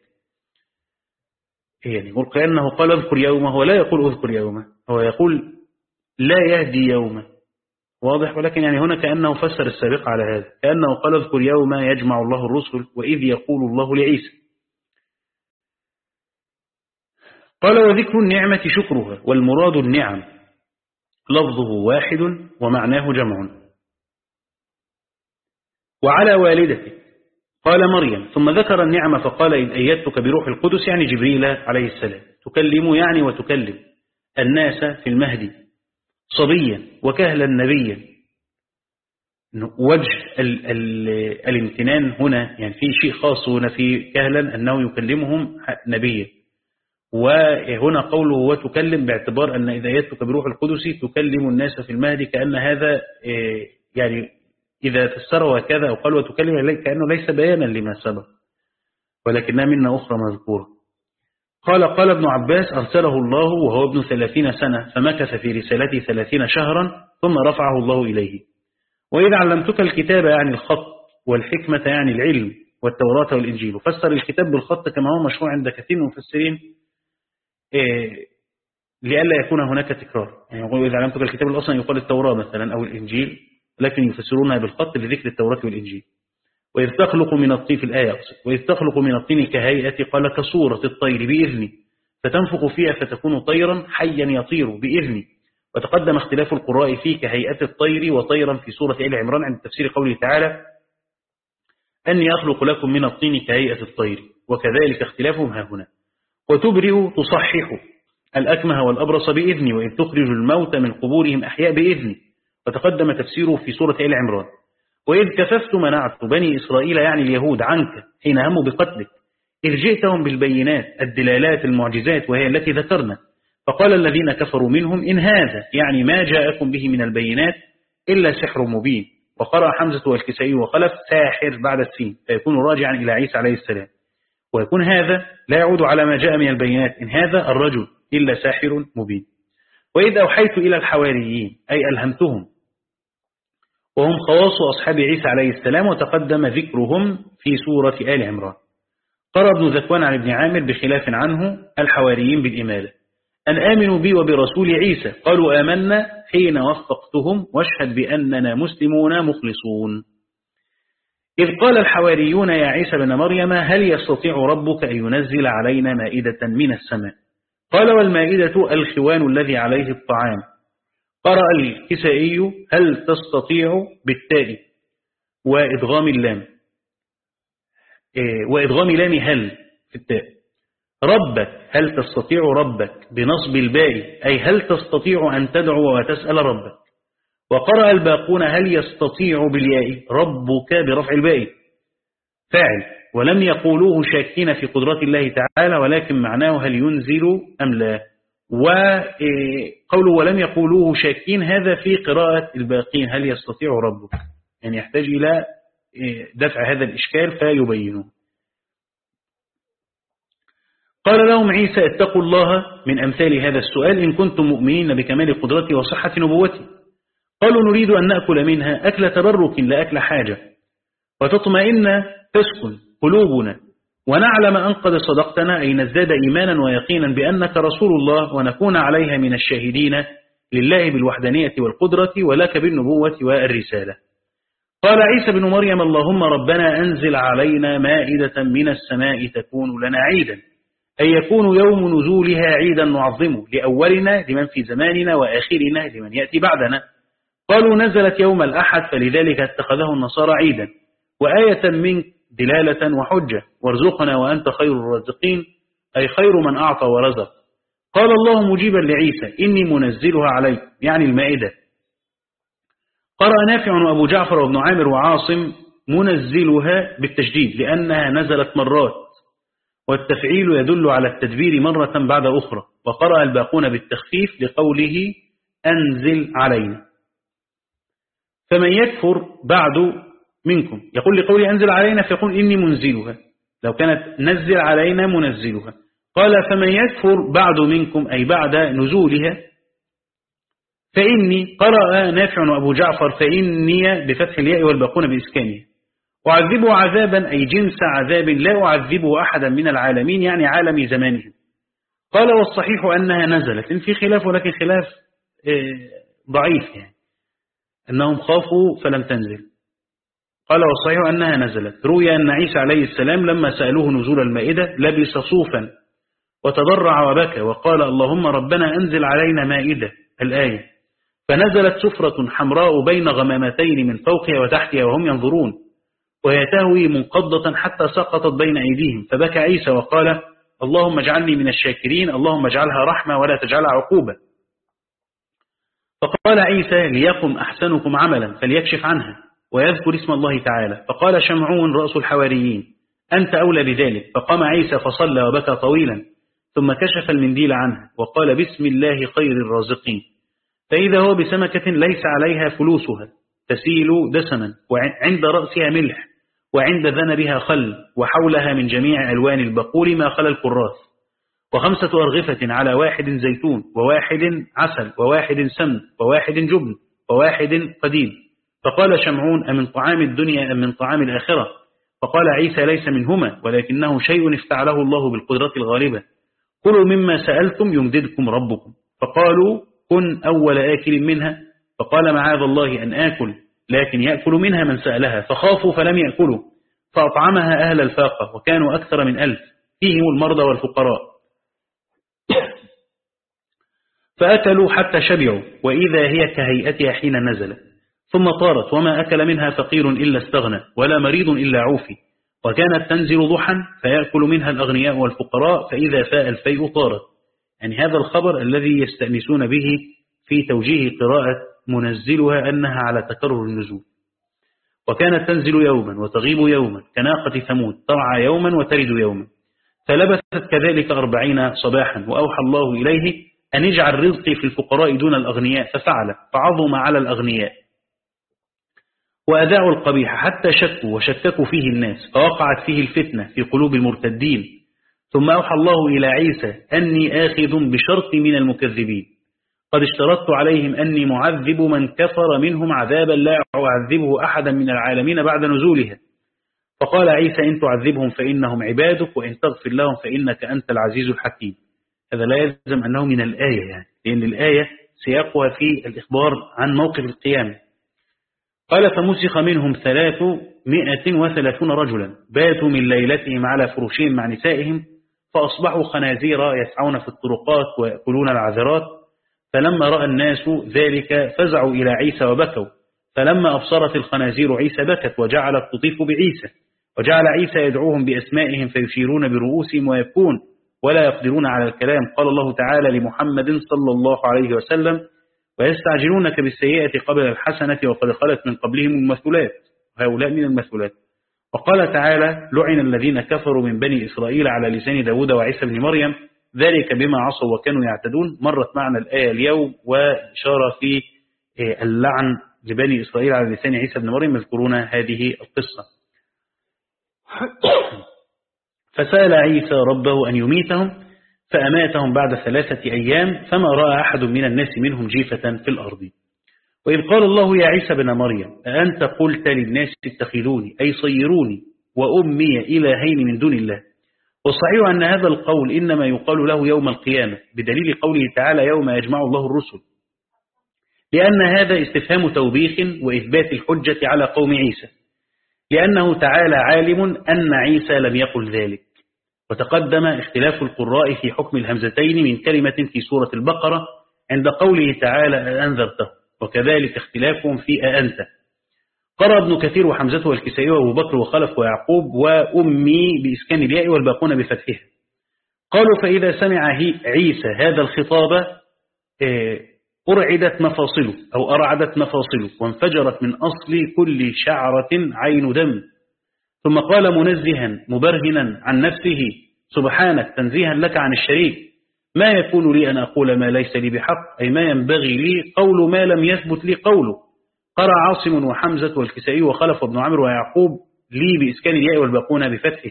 يعني يقول كأنه قال اذكر يومه هو لا يقول اذكر يومه هو يقول لا يهدي يومه. واضح؟ ولكن يعني هنا كأنه فسر السابق على هذا كأنه قال اذكر يوم يجمع الله الرسل وإذ يقول الله لعيسى. قال وذكر النعمة شكرها والمراد النعم لفظه واحد ومعناه جمع. وعلى والدته قال مريم ثم ذكر النعمة فقال إن أيدتك بروح القدس يعني جبريل عليه السلام. تكلم يعني وتكلم الناس في المهدي صبيا وكهلا نبيا. وجه ال ال الامتنان هنا يعني في شيء خاص هنا في كهلا أنه يكلمهم نبيا. وهنا قوله وتكلم باعتبار أن إذا يدتك بروح القدس تكلم الناس في المهدي كأن هذا إيه، يعني إذا فسره هكذا أو قال وتكلم كأنه ليس بيانا لما سبق ولكنها منا أخرى مذكورة. قال قال ابن عباس أرسله الله وهو ابن ثلاثين سنة فمكث في رسالته ثلاثين شهرا ثم رفعه الله إليه. وإذا علمتك الكتاب يعني الخط والحكمة يعني العلم والتوراة والإنجيل وفسر الكتاب بالخط كما هو مشروع عند كثير من المفسرين لئلا يكون هناك تكرار. يعني يقول إذا علمتك الكتاب الأصلا يقال التوراة مثلا أو الإنجيل لكن يفسرونها بالخط لذكر التوراة والإنجيل. وإذ تخلق من الطين في الآية أقصد. وإذ تخلق من الطين كهيئة قال كصورة الطير بإذني. فتنفق فيها فتكون طيرا حيا يطير بإذني. وتقدم اختلاف القراء فيه كهيئة الطير وطيرا في سورة آل عمران عند تفسير قوله تعالى أني أخلق لكم من الطين كهيئة الطير. وكذلك اختلافهم ها هنا. وتبرئ تصحح. الأكمه والأبرص بإذني وإذ تخرج الموت من قبورهم أحياء بإذني. وتقدم تفسيره في سورة آل عمران. وإذ كففت منعت بني إسرائيل يعني اليهود عنك حين هموا بقتلك إذ جئتهم بالبينات الدلالات المعجزات وهي التي ذكرنا. فقال الذين كفروا منهم إن هذا يعني ما جاءكم به من البينات إلا سحر مبين. وقرأ حمزة والكسائي وخلف ساحر بعد السين فيكون راجعا إلى عيسى عليه السلام. ويكون هذا لا يعود على ما جاء من البينات إن هذا الرجل إلا ساحر مبين. وإذ أوحيت إلى الحواريين أي ألهمتهم وهم خواص أصحاب عيسى عليه السلام وتقدم ذكرهم في سورة آل عمران. قرأ ابن ذكوان عن ابن عامر بخلاف عنه الحواريين بالإمالة. أن آمنوا بي وبرسول عيسى قالوا آمنا حين وفقتهم واشهد بأننا مسلمون مخلصون. إذ قال الحواريون يا عيسى بن مريم هل يستطيع ربك أن ينزل علينا مائدة من السماء؟ قال والمائدة الخوان الذي عليه الطعام. قرأ الكسائي هل تستطيع؟ بالتالي. وإدغام اللام. إيه، وإدغام لام هل في التاء. ربك هل تستطيع ربك بنصب الباء؟ أي هل تستطيع أن تدعو وتسأل ربك؟ وقرأ الباقون هل يستطيع بالياء؟ ربك برفع الباء. فاعل. ولم يقولوه شاكين في قدرة الله تعالى ولكن معناه هل ينزل أم لا. وقوله ولم يقولوه شاكين هذا في قراءة الباقين. هل يستطيع ربك؟ يعني يحتاج إلى دفع هذا الإشكال فيبينه. قال لهم عيسى اتقوا الله من أمثال هذا السؤال إن كنتم مؤمنين بكمال قدرتي وصحة نبوتي. قالوا نريد أن نأكل منها أكل تبرك لا أكل حاجة. وتطمئن تسكن قلوبنا. ونعلم أن قد صدقتنا أي نزداد إيمانا ويقينا بأنك رسول الله ونكون عليها من الشاهدين لله بالوحدانية والقدرة ولك بالنبوة والرسالة. قال عيسى بن مريم اللهم ربنا أنزل علينا مائدة من السماء تكون لنا عيدا. أي يكون يوم نزولها عيدا نعظمه لأولنا لمن في زماننا وآخرنا لمن يأتي بعدنا. قالوا نزلت يوم الأحد فلذلك اتخذه النصارى عيدا. وآية منك دلالة وحجة وارزقنا وأنت خير الرازقين أي خير من أعطى ورزق. قال الله مجيبا لعيسى إني منزلها عليك يعني المائدة. قرأ نافع وأبو جعفر وابن عامر وعاصم منزلها بالتجديد لأنها نزلت مرات. والتفعيل يدل على التدبير مرة بعد أخرى. وقرأ الباقون بالتخفيف لقوله أنزل علينا. فمن يكفر بعد منكم. يقول لقولي أنزل علينا فيقول إني منزلها. لو كانت نزل علينا منزلها. قال فمن يكفر بعد منكم أي بعد نزولها فإني قرأ نافع وأبو جعفر فإني بفتح الياء والباقون بإسكانه أعذبه عذابا أي جنس عذاب لا أعذبه أحدا من العالمين يعني عالم زمانهم. قال والصحيح أنها نزلت. إن في خلاف ولكن خلاف آه، ضعيف يعني. أنهم خافوا فلم تنزل. قال والصحيح أنها نزلت. روي أن عيسى عليه السلام لما سألوه نزول المائدة لبس صوفا وتضرع وبكى وقال اللهم ربنا أنزل علينا مائدة الآية. فنزلت سفرة حمراء بين غمامتين من فوقها وتحتها وهم ينظرون. وهي تهوي منقضة حتى سقطت بين أيديهم. فبكى عيسى وقال اللهم اجعلني من الشاكرين اللهم اجعلها رحمة ولا تجعلها عقوبة. فقال عيسى ليقم أحسنكم عملا فليكشف عنها ويذكر اسم الله تعالى. فقال شمعون رأس الحواريين أنت أولى بذلك؟ فقام عيسى فصلى وبكى طويلا ثم كشف المنديل عنه وقال بسم الله خير الرازقين. فإذا هو بسمكة ليس عليها فلوسها تسيل دسما وعند رأسها ملح وعند ذنبها خل وحولها من جميع ألوان البقول ما خل الكراث. وخمسة أرغفة على واحد زيتون وواحد عسل وواحد سمن وواحد جبن وواحد قديد فقال شمعون أمن طعام الدنيا أم من طعام الآخرة؟ فقال عيسى ليس منهما ولكنه شيء افتعله الله بالقدرة الغالبة. كلوا مما سألتم يمددكم ربكم. فقالوا كن أول آكل منها. فقال معاذ الله أن آكل لكن يأكل منها من سألها. فخافوا فلم يأكلوا. فأطعمها أهل الفاقة وكانوا أكثر من ألف. فيهم المرضى والفقراء. فأكلوا حتى شبعوا وإذا هي كهيئتها حين نزلت. ثم طارت وما أكل منها فقير إلا استغنى ولا مريض إلا عوفي. وكانت تنزل ضحا فيأكل منها الأغنياء والفقراء فإذا فاء الفيء طارت. يعني هذا الخبر الذي يستأنسون به في توجيه قراءة منزلها أنها على تكرر النزول. وكانت تنزل يوما وتغيب يوما كناقة ثمود ترعى يوما وترد يوما. فلبثت كذلك أربعين صباحا وأوحى الله إليه أن يجعل رزقي في الفقراء دون الأغنياء ففعل فعظم على الأغنياء. وأداعوا القبيح حتى شكوا وشككوا فيه الناس فوقعت فيه الفتنة في قلوب المرتدين. ثم أوحى الله إلى عيسى أني آخذ بشرط من المكذبين. قد اشترطت عليهم أني معذب من كفر منهم عذابا لا أعذبه أحدا من العالمين بعد نزولها. فقال عيسى إن تعذبهم فإنهم عبادك وإن تغفر لهم فإنك أنت العزيز الحكيم. هذا لا يلزم أنه من الآية يعني لأن الآية سياقها في الإخبار عن موقف القيامة. قال فمسخ منهم ثلاثمائة وثلاثون رجلا باتوا من ليلتهم على فرشهم مع نسائهم فأصبحوا خنازير يسعون في الطرقات ويأكلون العذرات فلما رأى الناس ذلك فزعوا إلى عيسى وبكوا. فلما أبصرت الخنازير عيسى بكت وجعلت تطيف بعيسى وجعل عيسى يدعوهم بأسمائهم فيشيرون برؤوسهم ويبكون. ولا يقدرون على الكلام. قال الله تعالى لمحمد صلى الله عليه وسلم ويستعجلونك بالسيئة قبل الحسنة وقد خلت من قبلهم المثلات. هؤلاء من المثلات. وقال تعالى لعن الذين كفروا من بني إسرائيل على لسان داود وعيسى بن مريم ذلك بما عصوا وكانوا يعتدون. مرت معنا الآية اليوم وإشارة في اللعن لبني إسرائيل على لسان عيسى بن مريم. يذكرون هذه القصة. فسأل عيسى ربه أن يميتهم فأماتهم بعد ثلاثة أيام فما رأى أحد من الناس منهم جيفة في الأرض. وإذ قال الله يا عيسى بن مريم أأنت قلت للناس اتخذوني أي صيروني وأمي إلهين من دون الله. والصحيح أن هذا القول إنما يقال له يوم القيامة بدليل قوله تعالى يوم يجمع الله الرسل. لأن هذا استفهام توبيخ وإثبات الحجة على قوم عيسى. لأنه تعالى عالم أن عيسى لم يقل ذلك. وتقدم اختلاف القراء في حكم الهمزتين من كلمة في سورة البقرة عند قوله تعالى أنذرته وكذلك اختلافهم في أأنت قرأ ابن كثير وحمزة والكسائي وأبو بكر وخلف ويعقوب وأمي بإسكان الياء والباقون بفتحها. قالوا فإذا سمع عيسى هذا الخطاب أرعدت مفاصله أو أرعدت مفاصله وانفجرت من أصل كل شعرة عين دم. ثم قال منزها مبرهنا عن نفسه سبحانك تنزيها لك عن الشريك. ما يكون لي أن أقول ما ليس لي بحق؟ أي ما ينبغي لي قول ما لم يثبت لي قوله. قرأ عاصم وحمزة والكسائي وخلف ابن عمرو ويعقوب لي بإسكان الياء والباقون بفتحه.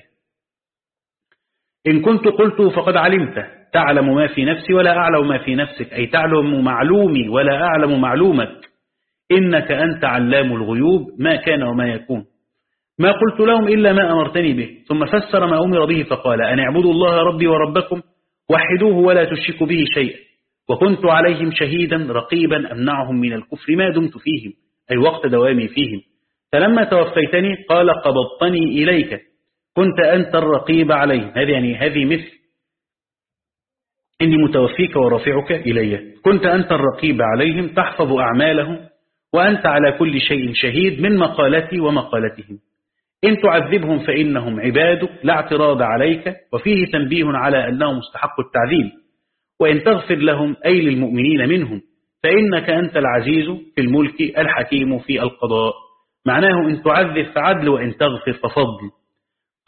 إن كنت قلت فقد علمت. تعلم ما في نفسي ولا أعلم ما في نفسك. أي تعلم معلومي ولا أعلم معلومك. إنك أنت علام الغيوب ما كان وما يكون. ما قلت لهم إلا ما أمرتني به. ثم فسر ما أمر به فقال أن اعبدوا الله ربي وربكم؟ وحدوه ولا تشركوا به شيئا. وكنت عليهم شهيدا رقيبا أمنعهم من الكفر ما دمت فيهم أي وقت دوامي فيهم. فلما توفيتني قال قبضتني إليك. كنت أنت الرقيب عليهم. هذه يعني هذه مثل. إني متوفيك ورافعك إلي. كنت أنت الرقيب عليهم تحفظ أعمالهم وأنت على كل شيء شهيد من مقالتي ومقالتهم. إن تعذبهم فإنهم عبادك لا اعتراض عليك وفيه تنبيه على أنه مستحق التعذيب. وإن تغفر لهم أي للمؤمنين منهم فإنك أنت العزيز في الملك الحكيم في القضاء. معناه إن تعذب فعدل وإن تغفر ففضل.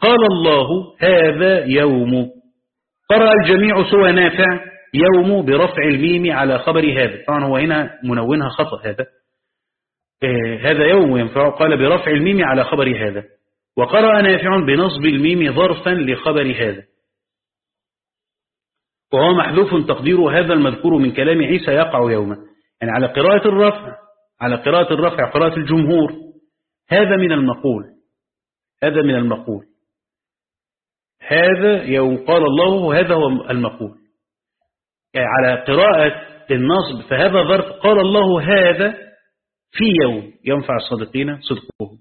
قال الله هذا يوم. قرأ الجميع سوى نافع يوم برفع الميم على خبر هذا. طبعا هو هنا منونها خطأ هذا. آه هذا يوم ينفع. قال برفع الميم على خبر هذا. وقرأ نافع بنصب الميم ظرفا لخبر هذا. وهو محذوف تقدير هذا المذكور من كلام عيسى يقع يوما. يعني على قراءة الرفع على قراءة الرفع قراءة الجمهور هذا من المقول. هذا من المقول. هذا يوم قال الله هذا هو المقول. يعني على قراءة النصب فهذا ظرف قال الله هذا في يوم ينفع الصادقين صدقهم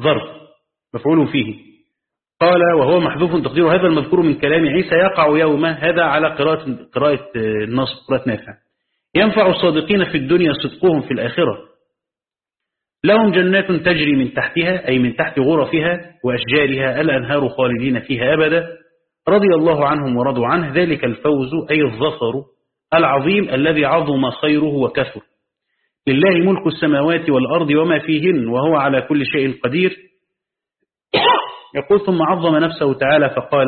ظرف. مفعول فيه. قال وهو محذوف تقدير هذا المذكور من كلام عيسى يقع يوم هذا على قراءة, قراءة النصب قراءة نافع. ينفع الصادقين في الدنيا صدقهم في الآخرة. لهم جنات تجري من تحتها أي من تحت غرفها وأشجارها الأنهار خالدين فيها أبدا. رضي الله عنهم ورضوا عنه. ذلك الفوز أي الظفر العظيم الذي عظم خيره وكثر لله ملك السماوات والأرض وما فيهن وهو على كل شيء قدير. يقول ثم عظم نفسه تعالى فقال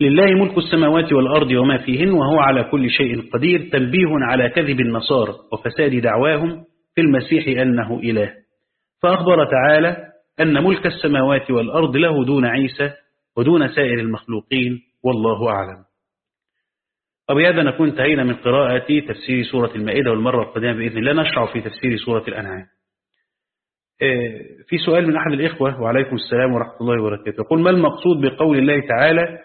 لله ملك السماوات والأرض وما فيهن وهو على كل شيء قدير تنبيه على كذب النصارى وفساد دعواهم في المسيح أنه إله. فأخبر تعالى أن ملك السماوات والأرض له دون عيسى ودون سائر المخلوقين والله أعلم. وبهذا نكون انتهينا من قراءة تفسير سورة المائدة والمرة القادمة بإذن الله. نشرع في تفسير سورة الأنعام. في سؤال من أحد الإخوة وعليكم السلام ورحمة الله وبركاته. يقول ما المقصود بقول الله تعالى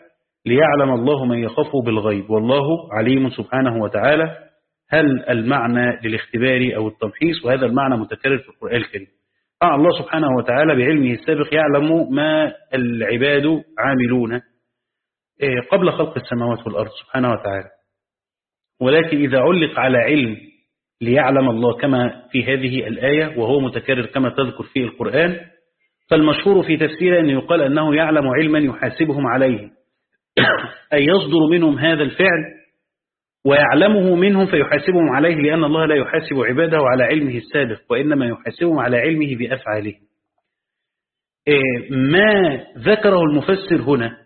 ليعلم الله من يخافه بالغيب؟ والله عليم سبحانه وتعالى. هل المعنى للاختبار أو التمحيص؟ وهذا المعنى متكرر في القرآن الكريم. آه الله سبحانه وتعالى بعلمه السابق يعلم ما العباد عاملون قبل خلق السماوات والأرض سبحانه وتعالى. ولكن إذا علق على علم ليعلم الله كما في هذه الآية وهو متكرر كما تذكر في القرآن. فالمشهور في تفسيره أن يقال أنه يعلم علما يحاسبهم عليه أي يصدر منهم هذا الفعل ويعلمه منهم فيحاسبهم عليه لأن الله لا يحاسب عباده على علمه السابق وإنما يحاسبهم على علمه بأفعالهم ما ذكره المفسر هنا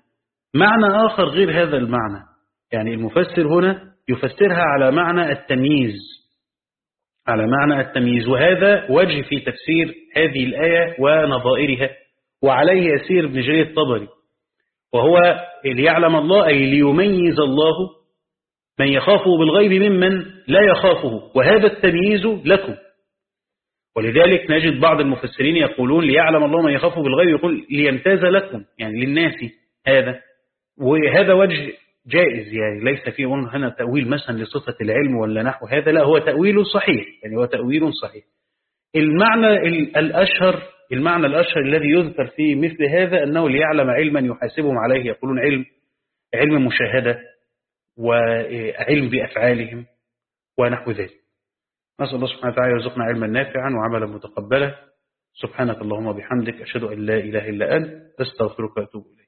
معنى آخر غير هذا المعنى. يعني المفسر هنا يفسرها على معنى التمييز. على معنى التمييز. وهذا وجه في تفسير هذه الآية ونظائرها. وعليه يسير ابن جرير الطبري. وهو ليعلم الله أي ليميز الله من يخافه بالغيب ممن لا يخافه. وهذا التمييز لكم. ولذلك نجد بعض المفسرين يقولون ليعلم الله من يخافه بالغيب يقول ليمتاز لكم يعني للناس هذا. وهذا وجه جائز يعني ليس فيه هنا تأويل مثلا لصفة العلم ولا نحو هذا لا هو تأويل صحيح يعني هو تأويل صحيح. المعنى الأشهر المعنى الأشهر الذي يذكر في مثل هذا أنه ليعلم علما يحاسبهم عليه يقولون علم علم مشاهدة وعلم بأفعالهم ونحو ذلك. نسأل الله سبحانه وتعالى يرزقنا علما نافعا وعملا متقبلا. سبحانك اللهم وبحمدك أشهد أن لا إله إلا أنت أستغفرك وأتوب إليك.